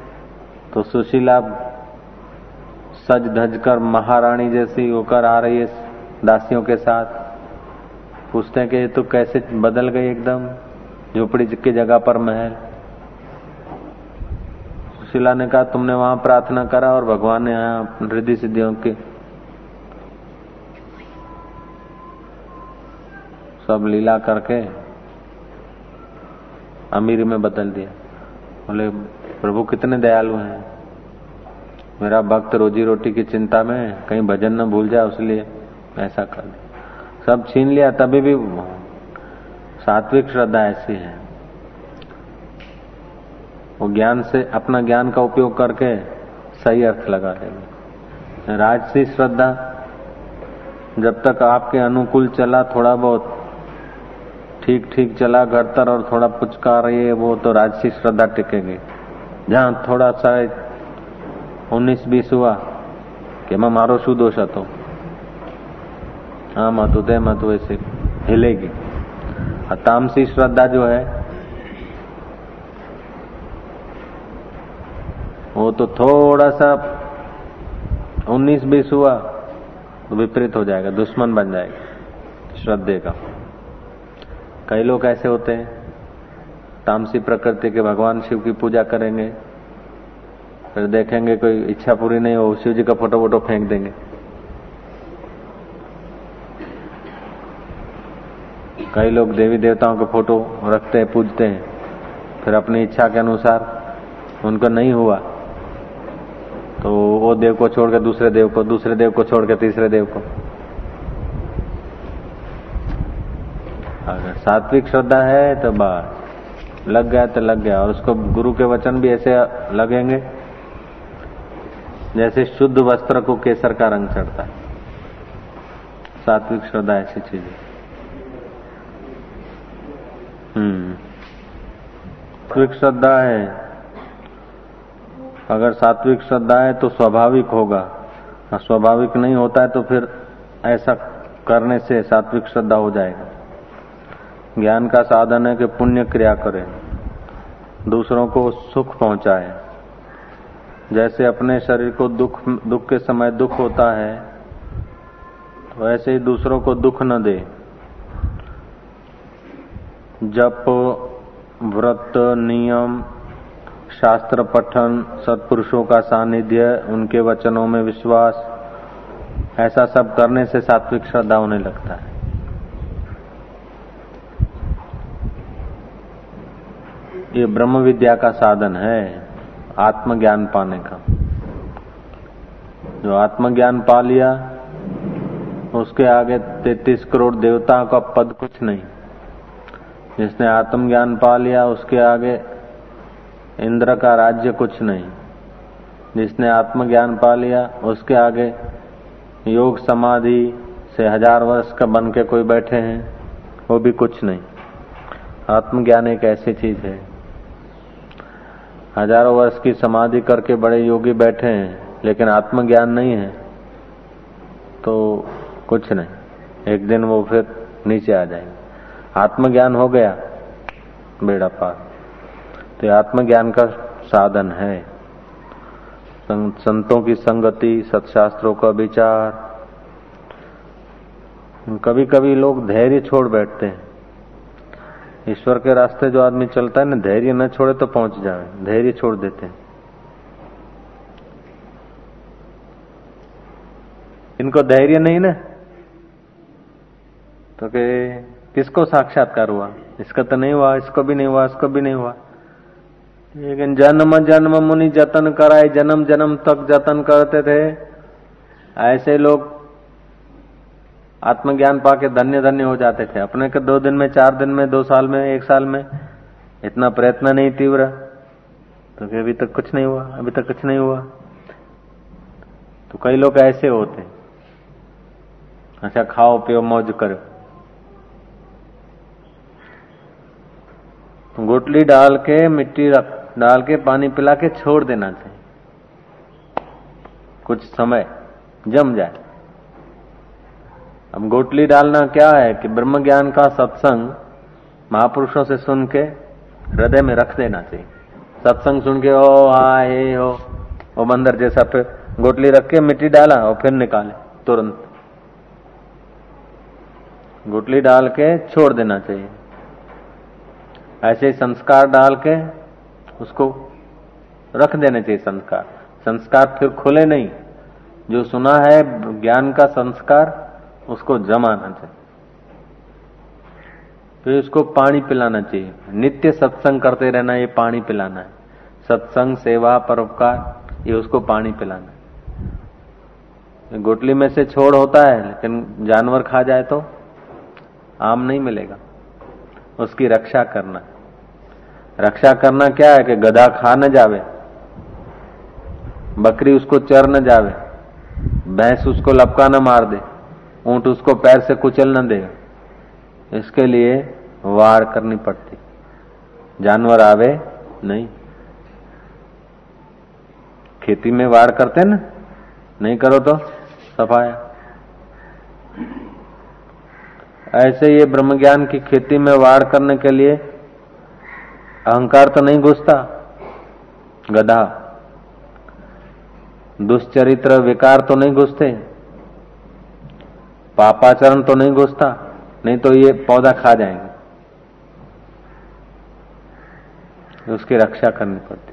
S1: तो सुशीला सज धज कर महारानी जैसी होकर आ रही है दासियों के साथ। पूछते हैं कि ये तो कैसे बदल गई एकदम? झोपड़ी की जगह पर महल। सुशीला ने कहा, तुमने वहाँ प्रार्थना करा और भगवान ने आया रिद्धि सिद्धियों की। सब लीला करके अमीर में बदल दिया। बोले, प्रभु, कितने दयालु हैं। मेरा भक्त रोजी रोटी की चिंता में कहीं भजन न भूल जाए इसलिए ऐसा कर दिया। सब छीन लिया, तभी भी सात्विक श्रद्धा ऐसी है। वो ज्ञान से, अपना ज्ञान का उपयोग करके सही अर्थ लगा लेंगे राजसी श्रद्धा, जब तक आपके अनुकूल चला थोड़ा बहुत, ठीक ठीक चला घरतर और थोड़ा पुचका रही है वो तो राजसी श्रद्धा टिकेगी। जहाँ थोड़ा सा उन्नीस बीस हुआ कि मैं मारो शू दोष હતો हाँ मत उदय मत वैसे हिलेगी तामसी श्रद्धा जो है वो तो थोड़ा सा उन्नीस बीस हुआ तो विपरीत हो जाएगा, दुश्मन बन जाएगा, श्रद्धे का। कई लोग ऐसे होते हैं, तामसी प्रकृति के भगवान शिव की पूजा करेंगे, फिर देखेंगे कोई इच्छा पूरी नहीं हो, शिव जी का फ़ोटो वोटो फेंक देंगे। कई लोग देवी देवताओं के फ़ोटो रखते हैं, पूजते हैं, फिर अपनी इच्छा के अनुसार उनको नहीं हुआ। तो वो देव को छोड़ के दूसरे देव को, दूसरे देव को छोड़ के तीसरे देव को। अगर सात्विक श्रद्धा है तो बस। लग गया तो लग गया, और उसको गुरु के वचन भी ऐसे लगेंगे, जैसे शुद्ध वस्त्र को केसर का रंग चढ़ता है। सात्विक श्रद्धा ऐसी चीज़। है हम्म श्रद्धा है। अगर सात्विक श्रद्धा है तो स्वाभाविक होगा। और स्वाभाविक नहीं होता है तो फिर ऐसा करने से सात्विक श्रद्धा हो जाएगा। ज्ञान का साधन है कि पुण्य क्रिया करें, दूसरों को सुख पहुँचाए। जैसे अपने शरीर को दुख दुख के समय दुख होता है तो ऐसे ही दूसरों को दुख न दे। जप, व्रत, नियम शास्त्र पठन, सत्पुरुषों का सानिध्य, उनके वचनों में विश्वास, ऐसा सब करने से सात्विक श्रद्धा होने लगता है। ये ब्रह्म विद्या का साधन है, आत्मज्ञान पाने का। जो आत्मज्ञान पा लिया, उसके आगे तैतीस करोड़ देवताओं का पद कुछ नहीं। जिसने आत्मज्ञान पा लिया, उसके आगे इंद्र का राज्य कुछ नहीं। जिसने आत्मज्ञान पा लिया, उसके आगे योग समाधि से हज़ार वर्ष का बन के कोई बैठे हैं, वो भी कुछ नहीं। आत्मज्ञान एक ऐसी चीज़ है। हज़ारों वर्ष की समाधि करके बड़े योगी बैठे हैं, लेकिन आत्मज्ञान नहीं है तो कुछ नहीं। एक दिन वो फिर नीचे आ जाएँगे। आत्मज्ञान हो गया, बेड़ा पार। तो आत्मज्ञान का साधन है। संतों की संगति, सत्शास्त्रों का विचार। कभी कभी लोग धैर्य छोड़ बैठते हैं। ईश्वर के रास्ते जो आदमी चलता है ना, धैर्य न छोड़े तो पहुँच जाए, धैर्य छोड़ देते हैं। इनको धैर्य नहीं ना? तो के, किसको साक्षात्कार हुआ? इसका तो नहीं हुआ, इसको भी नहीं हुआ, इसको भी नहीं हुआ। लेकिन जन्म जन्म मुनि जतन कराए, जन्म जन्म तक जतन करते थे। ऐसे लोग आत्मज्ञान पाके धन्य धन्य हो जाते थे। अपने के दो दिन में, चार दिन में, दो साल में, एक साल में इतना प्रयत्न नहीं, तीव्र। तो अभी तक कुछ नहीं हुआ, अभी तक कुछ नहीं हुआ। तो कई लोग ऐसे होते। अच्छा खाओ, पियो, मौज करो। गुटली डाल के, मिट्टी रख, डाल के, पानी पिला के छोड़ देना चाहिए। कुछ समय, जम जाए। अब गोटली डालना क्या है कि ब्रह्म ज्ञान का सत्संग महापुरुषों से सुन के हृदय में रख देना चाहिए। सत्संग सुन के, ओ हा हे, हो वो बंदर जैसा फिर गोटली रख के मिट्टी डाला और फिर निकाले, तुरंत। गुटली डाल के छोड़ देना चाहिए। ऐसे संस्कार डाल के उसको रख देने चाहिए संस्कार। संस्कार फिर खुले नहीं। जो सुना है ज्ञान का संस्कार, उसको जमाना चाहिए। फिर उसको पानी पिलाना चाहिए। नित्य सत्संग करते रहना, ये पानी पिलाना है। सत्संग, सेवा, परोपकार, ये उसको पानी पिलाना है। गुटली में से छोड़ होता है, लेकिन जानवर खा जाए तो आम नहीं मिलेगा। उसकी रक्षा करना। रक्षा करना क्या है कि गधा खा न जावे, बकरी उसको चर न जावे, भैंस उसको लपका न मार दे, ऊँट उसको पैर से कुचल न दे। इसके लिए वार करनी पड़ती। जानवर आवे नहीं। खेती में वार करते ना? नहीं करो तो सफाया। ऐसे ये ब्रह्म ज्ञान की खेती में वार करने के लिए अहंकार तो नहीं घुसता। गधा। दुष्चरित्र विकार तो नहीं घुसते। पापाचरण तो नहीं घुसता, नहीं तो ये पौधा खा जाएँगे। उसकी रक्षा करनी पड़ती।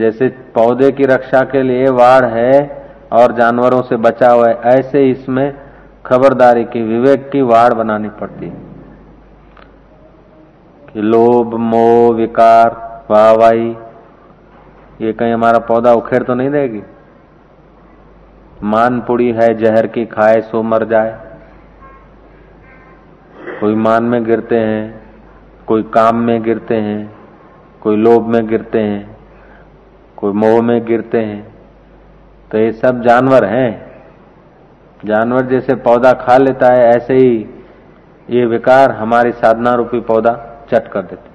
S1: जैसे पौधे की रक्षा के लिए वाड़ है और जानवरों से बचा हुआ है, ऐसे इसमें खबरदारी की, विवेक की वाड़ बनानी पड़ती है। कि लोभ, मोह, विकार, वाहवाही, ये कहीं हमारा पौधा उखेड़ तो नहीं देगी। मान पुड़ी है, जहर की खाए, सो मर जाए। कोई मान में गिरते हैं, कोई काम में गिरते हैं, कोई लोभ में गिरते हैं, कोई मोह में गिरते हैं तो ये सब जानवर हैं। जानवर जैसे पौधा खा लेता है, ऐसे ही ये विकार हमारी साधना रूपी पौधा चट कर देते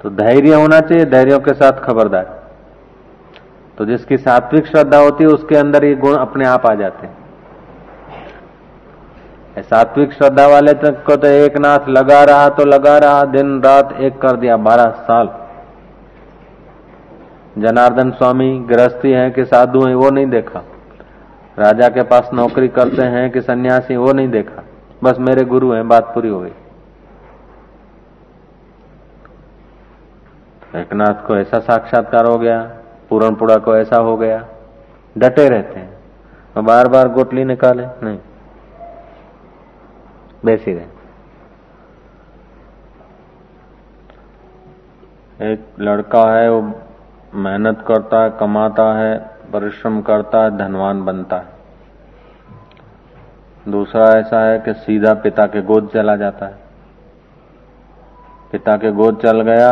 S1: तो धैर्य होना चाहिए, धैर्यों के साथ खबरदार। तो जिसकी सात्विक श्रद्धा होती है, उसके अंदर ये गुण अपने आप आ जाते हैं। सात्विक श्रद्धा वाले तक को तो एक नाथ लगा रहा तो लगा रहा, दिन रात एक कर दिया, बारह साल। जनार्दन स्वामी गृहस्थी है कि साधु है, वो नहीं देखा। राजा के पास नौकरी करते हैं कि सन्यासी, वो नहीं देखा। बस मेरे गुरु हैं, बात पूरी हो गई। एकनाथ को ऐसा साक्षात्कार हो गया पूरणपुड़ा को ऐसा हो गया। डटे रहते हैं। बार बार गोटली निकाले, नहीं। बैसी रहे। एक लड़का है, वो मेहनत करता है, कमाता है, परिश्रम करता है, धनवान बनता है। दूसरा ऐसा है कि सीधा पिता के गोद चला जाता है। पिता के गोद चल गया,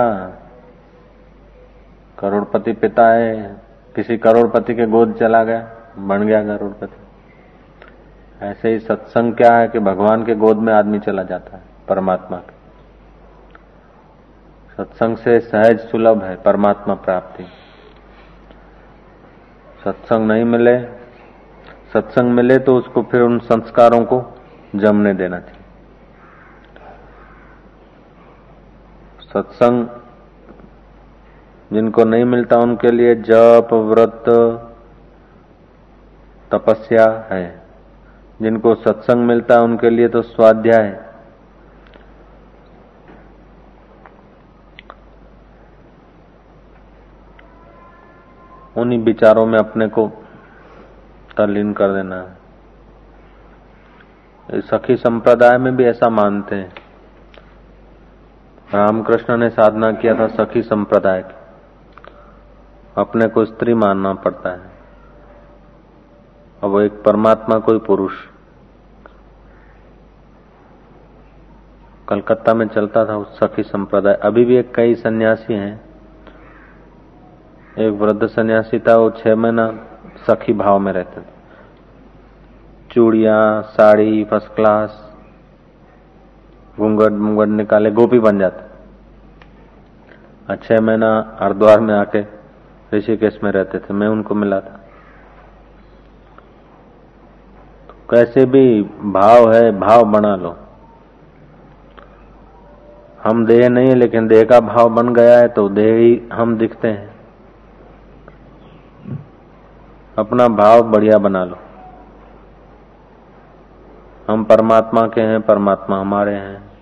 S1: करोड़पति पिता है, किसी करोड़पति के गोद चला गया, बन गया करोड़पति। ऐसे ही सत्संग क्या है कि भगवान के गोद में आदमी चला जाता है, परमात्मा के। सत्संग से सहज सुलभ है परमात्मा प्राप्ति। सत्संग नहीं मिले, सत्संग मिले तो उसको फिर उन संस्कारों को जमने देना चाहिए। सत्संग जिनको नहीं मिलता उनके लिए जप, व्रत, तपस्या है। जिनको सत्संग मिलता है उनके लिए तो स्वाध्याय है। उन्हीं विचारों में अपने को तल्लीन कर देना है। सखी संप्रदाय में भी ऐसा मानते हैं। रामकृष्ण ने साधना किया था सखी संप्रदाय की। अपने को स्त्री मानना पड़ता है। अब एक परमात्मा कोई पुरुष कलकत्ता में चलता था, उस सखी संप्रदाय। अभी भी एक कई सन्यासी हैं। एक वृद्ध सन्यासी था, वो छह महीना सखी भाव में रहते थे। चूड़िया, साड़ी फ़र्स्ट क्लास घूंघट मुंगट निकाले, गोपी बन जाते। छह महीना हरिद्वार में आके ऋषिकेश में रहते थे, मैं उनको मिला था। तो कैसे भी भाव है, भाव बना लो। हम देह नहीं लेकिन देह का भाव बन गया है तो देह ही हम दिखते हैं। अपना भाव बढ़िया बना लो। हम परमात्मा के हैं, परमात्मा हमारे हैं।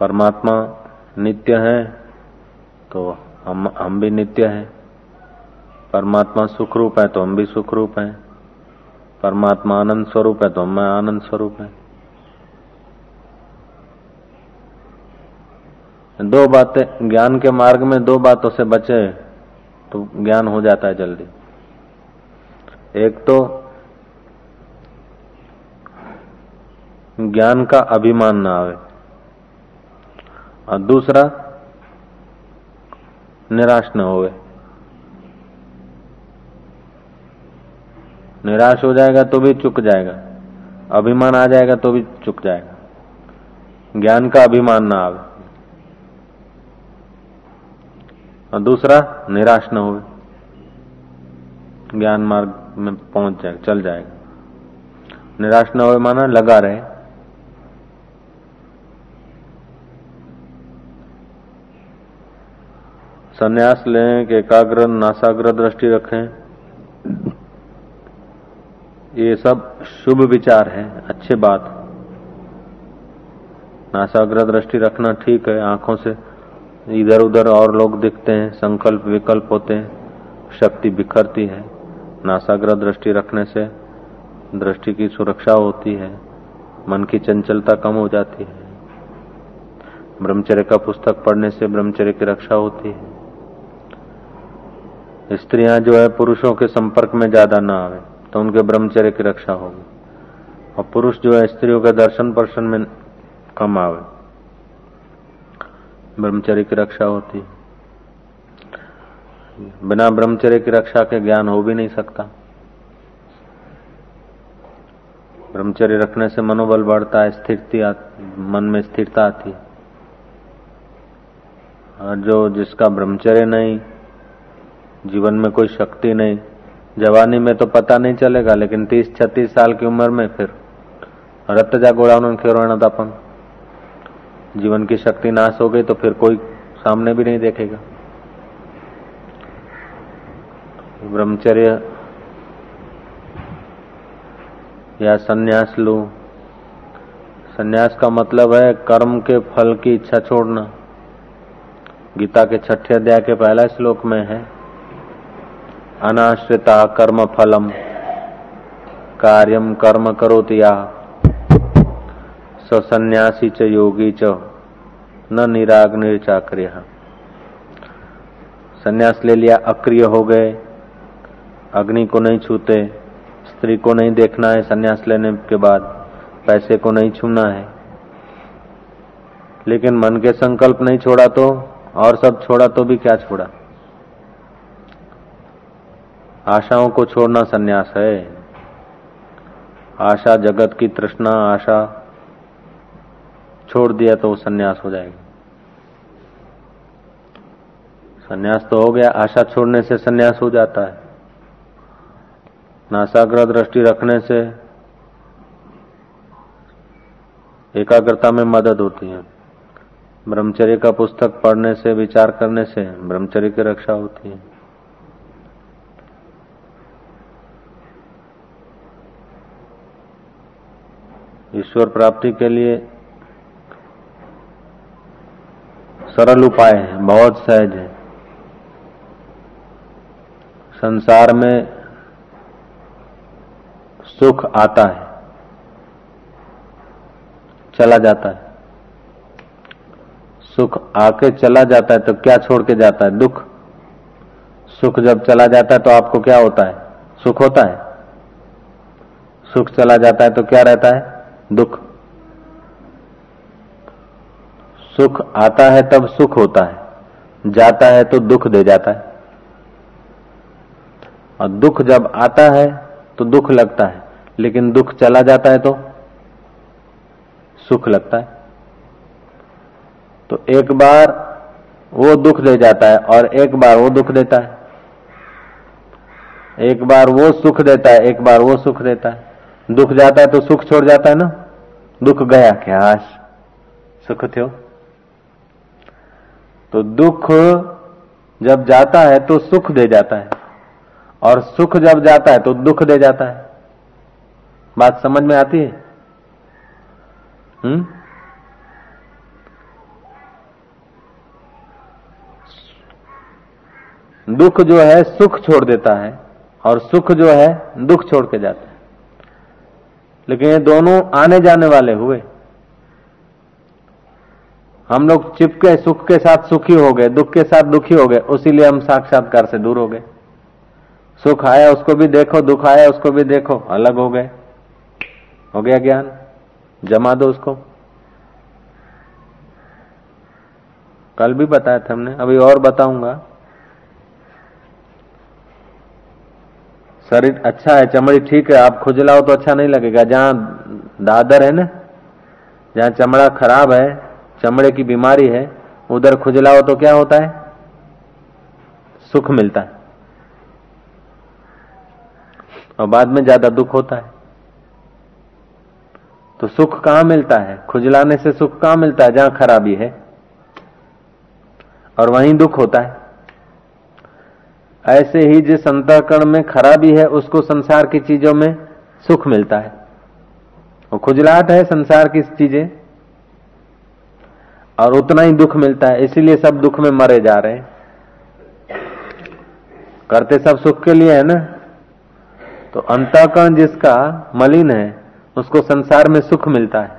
S1: परमात्मा नित्य है तो हम हम भी नित्य हैं। परमात्मा सुख रूप है तो हम भी सुख रूप हैं। परमात्मा आनंद स्वरूप है तो हम आनंद स्वरूप है। दो बातें, ज्ञान के मार्ग में दो बातों से बचे। तो ज्ञान हो जाता है जल्दी। एक तो ज्ञान का अभिमान ना आवे और दूसरा निराश न होवे। निराश हो जाएगा तो भी चुक जाएगा, अभिमान आ जाएगा तो भी चुक जाएगा। ज्ञान का अभिमान ना आवे। और दूसरा, निराश न हो ज्ञान मार्ग में पहुँच जाए, चल जाएगा। निराश न हो माना लगा रहे। संन्यास लें कि एकाग्र, नासाग्र दृष्टि रखें। ये सब शुभ विचार है, अच्छी बात। नासाग्र दृष्टि रखना ठीक है, आँखों से। इधर उधर और लोग दिखते हैं, संकल्प विकल्प होते हैं, शक्ति बिखरती है नासाग्रह दृष्टि रखने से दृष्टि की सुरक्षा होती है, मन की चंचलता कम हो जाती है। ब्रह्मचर्य का पुस्तक पढ़ने से ब्रह्मचर्य की रक्षा होती है। स्त्रियाँ जो है, पुरुषों के संपर्क में ज़्यादा ना आवे तो उनके ब्रह्मचर्य की रक्षा होगी। और पुरुष जो है, स्त्रियों के दर्शन पर्शन में कम आवे। ब्रह्मचर्य की रक्षा होती बिना ब्रह्मचर्य की रक्षा के ज्ञान हो भी नहीं सकता। ब्रह्मचर्य रखने से मनोबल बढ़ता है, स्थिरती मन में स्थिरता आती और जो जिसका ब्रह्मचर्य नहीं, जीवन में कोई शक्ति नहीं, जवानी में तो पता नहीं चलेगा, लेकिन तीस छत्तीस साल की उम्र में फिर रत जा गोड़ा उन्होंने खेरवाना था अपन जीवन की शक्ति नाश हो गई तो फिर कोई सामने भी नहीं देखेगा। ब्रह्मचर्य या सन्यास लो। सन्यास का मतलब है कर्म के फल की इच्छा छोड़ना। गीता के छठे अध्याय के पहला श्लोक में है, अनाश्रिता कर्म फलम, कार्यम कर्म करोति या। सन्यासी च योगी च न निराग निर्चाक्रिय संन्यास ले लिया, अक्रिय हो गए, अग्नि को नहीं छूते, स्त्री को नहीं देखना है, संन्यास लेने के बाद पैसे को नहीं छूना है। लेकिन मन के संकल्प नहीं छोड़ा तो और सब छोड़ा तो भी क्या छोड़ा? आशाओं को छोड़ना संन्यास है। आशा जगत की तृष्णा, आशा छोड़ दिया तो वो संन्यास हो जाएगा। संन्यास तो हो गया, आशा छोड़ने से संन्यास हो जाता है। नासाग्र दृष्टि रखने से एकाग्रता में मदद होती है। ब्रह्मचर्य का पुस्तक पढ़ने से, विचार करने से ब्रह्मचर्य की रक्षा होती है। ईश्वर प्राप्ति के लिए सरल उपाय है, बहुत सहज है। संसार में सुख आता है, चला जाता है। सुख आके चला जाता है तो क्या छोड़ के जाता है? दुख। सुख जब चला जाता है तो आपको क्या होता है? सुख होता है। सुख चला जाता है तो क्या रहता है? दुख। सुख आता है तब सुख होता है। जाता है तो दुख दे जाता है। और दुख जब आता है तो दुख लगता है, लेकिन दुख चला जाता है तो सुख लगता है। तो एक बार वो दुख दे जाता है और एक बार वो दुख देता है। एक बार वो सुख देता है, एक बार वो सुख देता है। दुख जाता है तो सुख छोड़ जाता है ना? दुख गया क्या? आश सुख थो तो दुख जब जाता है तो सुख दे जाता है। और सुख जब जाता है तो दुख दे जाता है। बात समझ में आती है? हम्म? दुख जो है सुख छोड़ देता है और सुख जो है दुख छोड़ के जाता है। लेकिन ये दोनों आने जाने वाले हुए। हम लोग चिपके, सुख के साथ सुखी हो गए, दुख के साथ दुखी हो गए, उसीलिए हम साक्षात्कार से दूर हो गए। सुख आया, उसको भी देखो, दुख आया, उसको भी देखो, अलग हो गए। हो गया ज्ञान? जमा दो उसको। कल भी बताया था हमने, अभी और बताऊँगा। शरीर अच्छा है, चमड़ी ठीक है, आप खुजलाओ तो अच्छा नहीं लगेगा। जहाँ दादर है ना, जहाँ चमड़ा खराब है चमड़े की बीमारी है, उधर खुजलाओ तो क्या होता है? सुख मिलता है। और बाद में ज़्यादा दुख होता है। तो सुख कहाँ मिलता है? खुजलाने से सुख कहाँ मिलता है? जहाँ खराबी है। और वहीं दुख होता है। ऐसे ही जिस अंतकरण में खराबी है, उसको संसार की चीज़ों में सुख मिलता है। वो खुजलाहट है संसार की चीज़ें। और उतना ही दुख मिलता है, इसीलिए सब दुख में मरे जा रहे हैं। करते सब सुख के लिए है ना? तो अंतकरण जिसका मलिन है, उसको संसार में सुख मिलता है।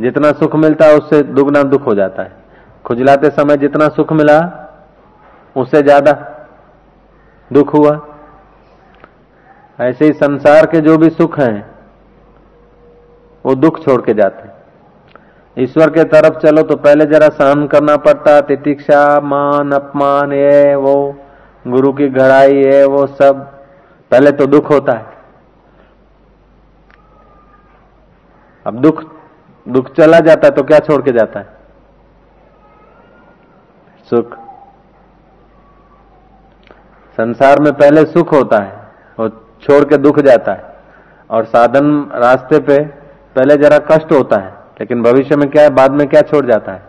S1: जितना सुख मिलता है, उससे दुगना दुख हो जाता है। खुजलाते समय जितना सुख मिला, उससे ज़्यादा दुख हुआ। ऐसे ही संसार के जो भी सुख हैं, वो दुख छोड़ के जाते ईश्वर के तरफ़ चलो तो पहले जरा सहन करना पड़ता, तितिक्षा, मान, अपमान, ये, वो, गुरु की घड़ाई है वो सब। पहले तो दुख होता है। अब दुख दुख चला जाता है तो क्या छोड़ के जाता है? सुख। संसार में पहले सुख होता है और छोड़ के दुख जाता है। और साधन रास्ते पे पहले जरा कष्ट होता है। लेकिन भविष्य में क्या है, बाद में क्या छोड़ जाता है?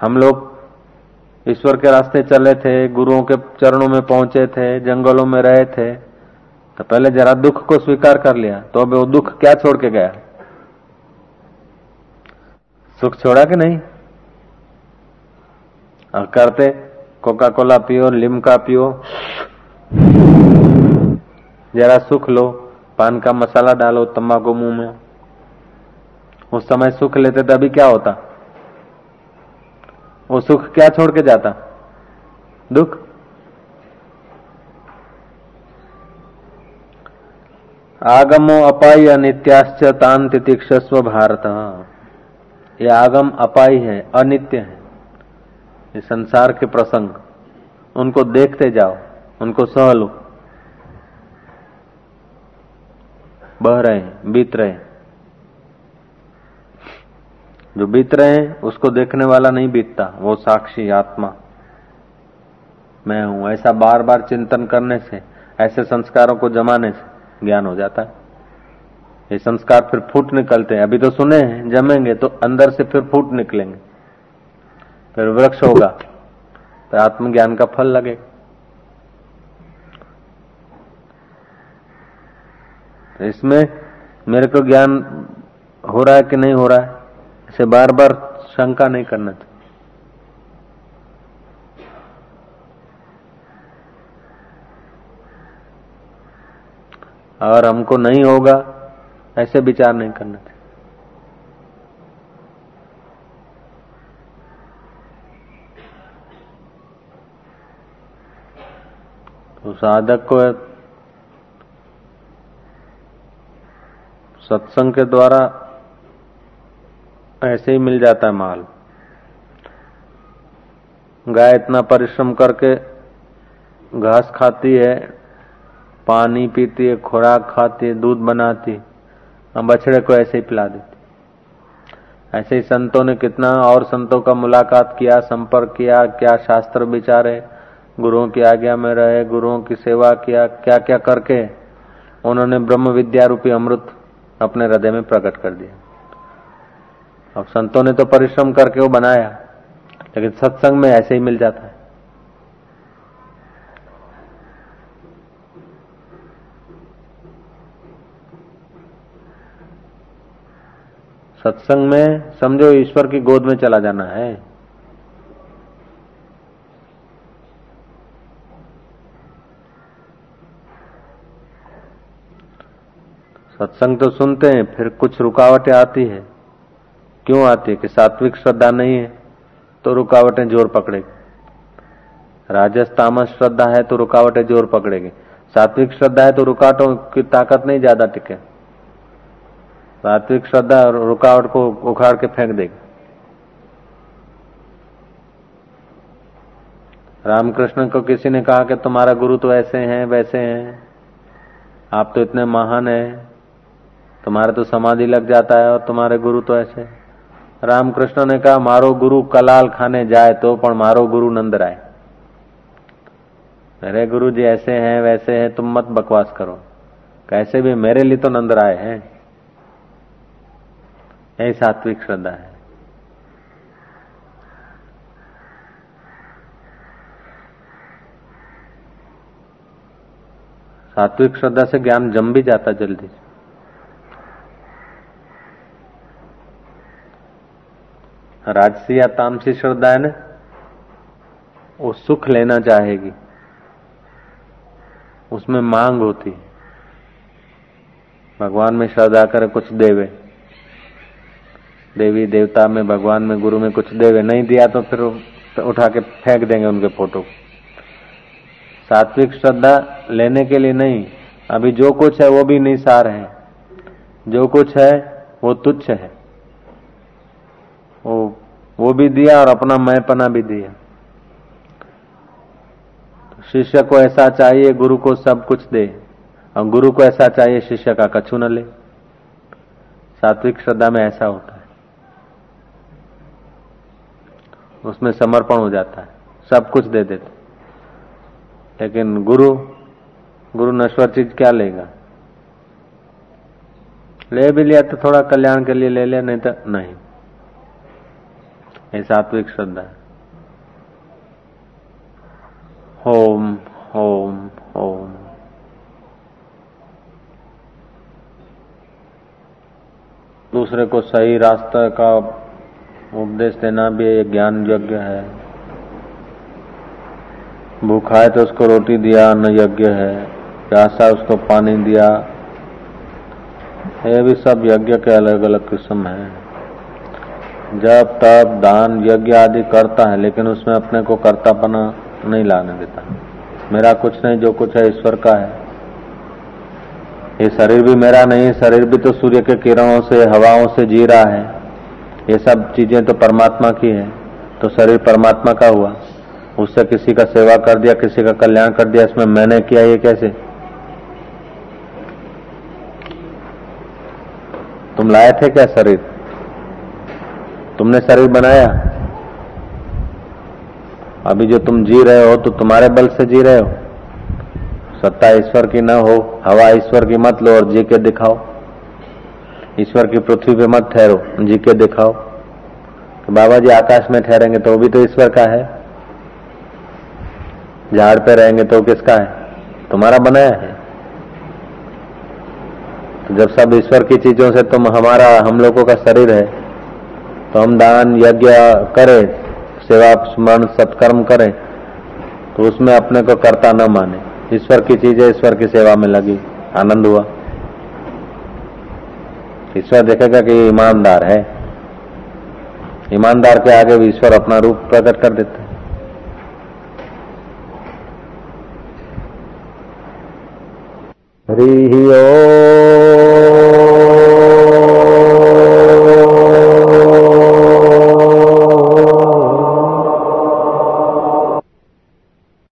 S1: हम लोग ईश्वर के रास्ते चले थे, गुरुओं के चरणों में पहुँचे थे, जंगलों में रहे थे तो पहले जरा दुख को स्वीकार कर लिया तो अब वो दुख क्या छोड़ के गया? सुख छोड़ा कि नहीं? और करते कोका कोला पियो लिमका पियो, जरा सुख लो, पान का मसाला डालो, तंबाकू मुँह में। उस समय सुख लेते तो अभी क्या होता? वो सुख क्या छोड़ के जाता? दुख? आगमो अपाई अनित्याश्च तान तितिक्षस्व भारत। ये आगम अपाई है, अनित्य है। ये संसार के प्रसंग। उनको देखते जाओ, उनको सह लो। बह रहे हैं, बीत रहे हैं। जो बीत रहे हैं, उसको देखने वाला नहीं बीतता, वो साक्षी आत्मा। मैं हूँ, ऐसा बार बार चिंतन करने से, ऐसे संस्कारों को जमाने से ज्ञान हो जाता है। ये संस्कार फिर फूट निकलते हैं। अभी तो सुने हैं, जमेंगे तो अंदर से फिर फूट निकलेंगे। फिर वृक्ष होगा तो आत्मज्ञान का फल लगे। तो इसमें मेरे को ज्ञान हो रहा है कि नहीं हो रहा है? इसे बार बार शंका नहीं करना चाहिए और हमको नहीं होगा, ऐसे विचार नहीं करना चाहिए तो साधक को सत्संग के द्वारा ऐसे ही मिल जाता है माल। गाय इतना परिश्रम करके घास खाती है, पानी पीती है, खुराक खाती है, दूध बनाती हम बछड़े को ऐसे ही पिला देती ऐसे ही संतों ने कितना और संतों का मुलाकात किया, संपर्क किया, क्या शास्त्र विचारे, गुरुओं की आज्ञा में रहे, गुरुओं की सेवा किया क्या क्या करके उन्होंने ब्रह्म विद्या रूपी अमृत अपने हृदय में प्रकट कर दिया। अब संतों ने तो परिश्रम करके वो बनाया, लेकिन सत्संग में ऐसे ही मिल जाता है। सत्संग में समझो ईश्वर की गोद में चला जाना है। सत्संग तो सुनते हैं, फिर कुछ रुकावटें आती है। क्यों आती है कि सात्विक श्रद्धा नहीं है तो रुकावटें ज़ोर पकड़ेगी। राजस तामस श्रद्धा है तो रुकावटें ज़ोर पकड़ेगी। सात्विक श्रद्धा है तो रुकावटों की ताकत नहीं ज़्यादा टिके। सात्विक श्रद्धा रुकावट को उखाड़ के फेंक देगी। रामकृष्ण को किसी ने कहा कि तुम्हारा गुरु तो ऐसे हैं, वैसे हैं। आप तो इतने महान हैं। तुम्हारे तो समाधि लग जाता है और तुम्हारे गुरु तो ऐसे रामकृष्ण ने कहा, मारो गुरु कलाल खाने जाए तो पर मारो गुरु नंद राय मेरे गुरु जी ऐसे हैं, वैसे हैं, तुम मत बकवास करो। कैसे भी मेरे लिए तो नंद राय हैं। यही सात्विक श्रद्धा है। सात्विक श्रद्धा से ज्ञान जम भी जाता जल्दी। राजसी या तामसी श्रद्धा है ना वो सुख लेना चाहेगी। उसमें मांग होती भगवान में श्रद्धा कर, कुछ देवे। देवी देवता में, भगवान में, गुरु में कुछ देवे। नहीं दिया तो फिर उठा के फेंक देंगे उनके फ़ोटो। सात्विक श्रद्धा लेने के लिए नहीं। अभी जो कुछ है, वो भी निसार है। जो कुछ है, वो तुच्छ है। वो वो भी दिया और अपना मैंपना भी दिया। तो शिष्य को ऐसा चाहिए, गुरु को सब कुछ दे। और गुरु को ऐसा चाहिए, शिष्य का कछु न ले। सात्विक श्रद्धा में ऐसा होता है। उसमें समर्पण हो जाता है। सब कुछ दे देते। लेकिन गुरु गुरु नश्वर चीज़ क्या लेगा? ले भी लिया तो थोड़ा कल्याण के लिए ले लिया नहीं तो नहीं। ये सात्विक श्रद्धा होम होम होम। दूसरे को सही रास्ता का उपदेश देना भी एक ज्ञान यज्ञ है। भूखा है तो उसको रोटी दिया, अन्न यज्ञ है। प्यासा उसको पानी दिया। ये भी सब यज्ञ के अलग अलग किस्म है। जब तब दान यज्ञ आदि करता है, लेकिन उसमें अपने को कर्तापना नहीं लाने देता। मेरा कुछ नहीं, जो कुछ है ईश्वर का है। ये शरीर भी मेरा नहीं, शरीर भी तो सूर्य के किरणों से, हवाओं से जी रहा है। ये सब चीज़ें तो परमात्मा की है तो शरीर परमात्मा का हुआ। उससे किसी का सेवा कर दिया, किसी का कल्याण कर दिया, इसमें मैंने किया, ये कैसे? तुम लाए थे क्या शरीर? तुमने शरीर बनाया। अभी जो तुम जी रहे हो तो तुम्हारे बल से जी रहे हो। सत्ता ईश्वर की न हो, हवा ईश्वर की मत लो और जी के दिखाओ। ईश्वर की पृथ्वी पे मत ठहरो, जी के दिखाओ। तो बाबा जी आकाश में ठहरेंगे तो वो भी तो ईश्वर का है। झाड़ पे रहेंगे तो किसका है? तुम्हारा बनाया है। तो जब सब ईश्वर की चीज़ों से तुम हमारा, हम लोगों का शरीर है तो हम दान यज्ञ करें, सेवा स्मरण सत्कर्म करें तो उसमें अपने को करता न माने। ईश्वर की चीज़ है ईश्वर की सेवा में लगी। आनंद हुआ। ईश्वर देखेगा कि ईमानदार है। ईमानदार के आगे भी ईश्वर अपना रूप प्रकट कर देते हरि ओ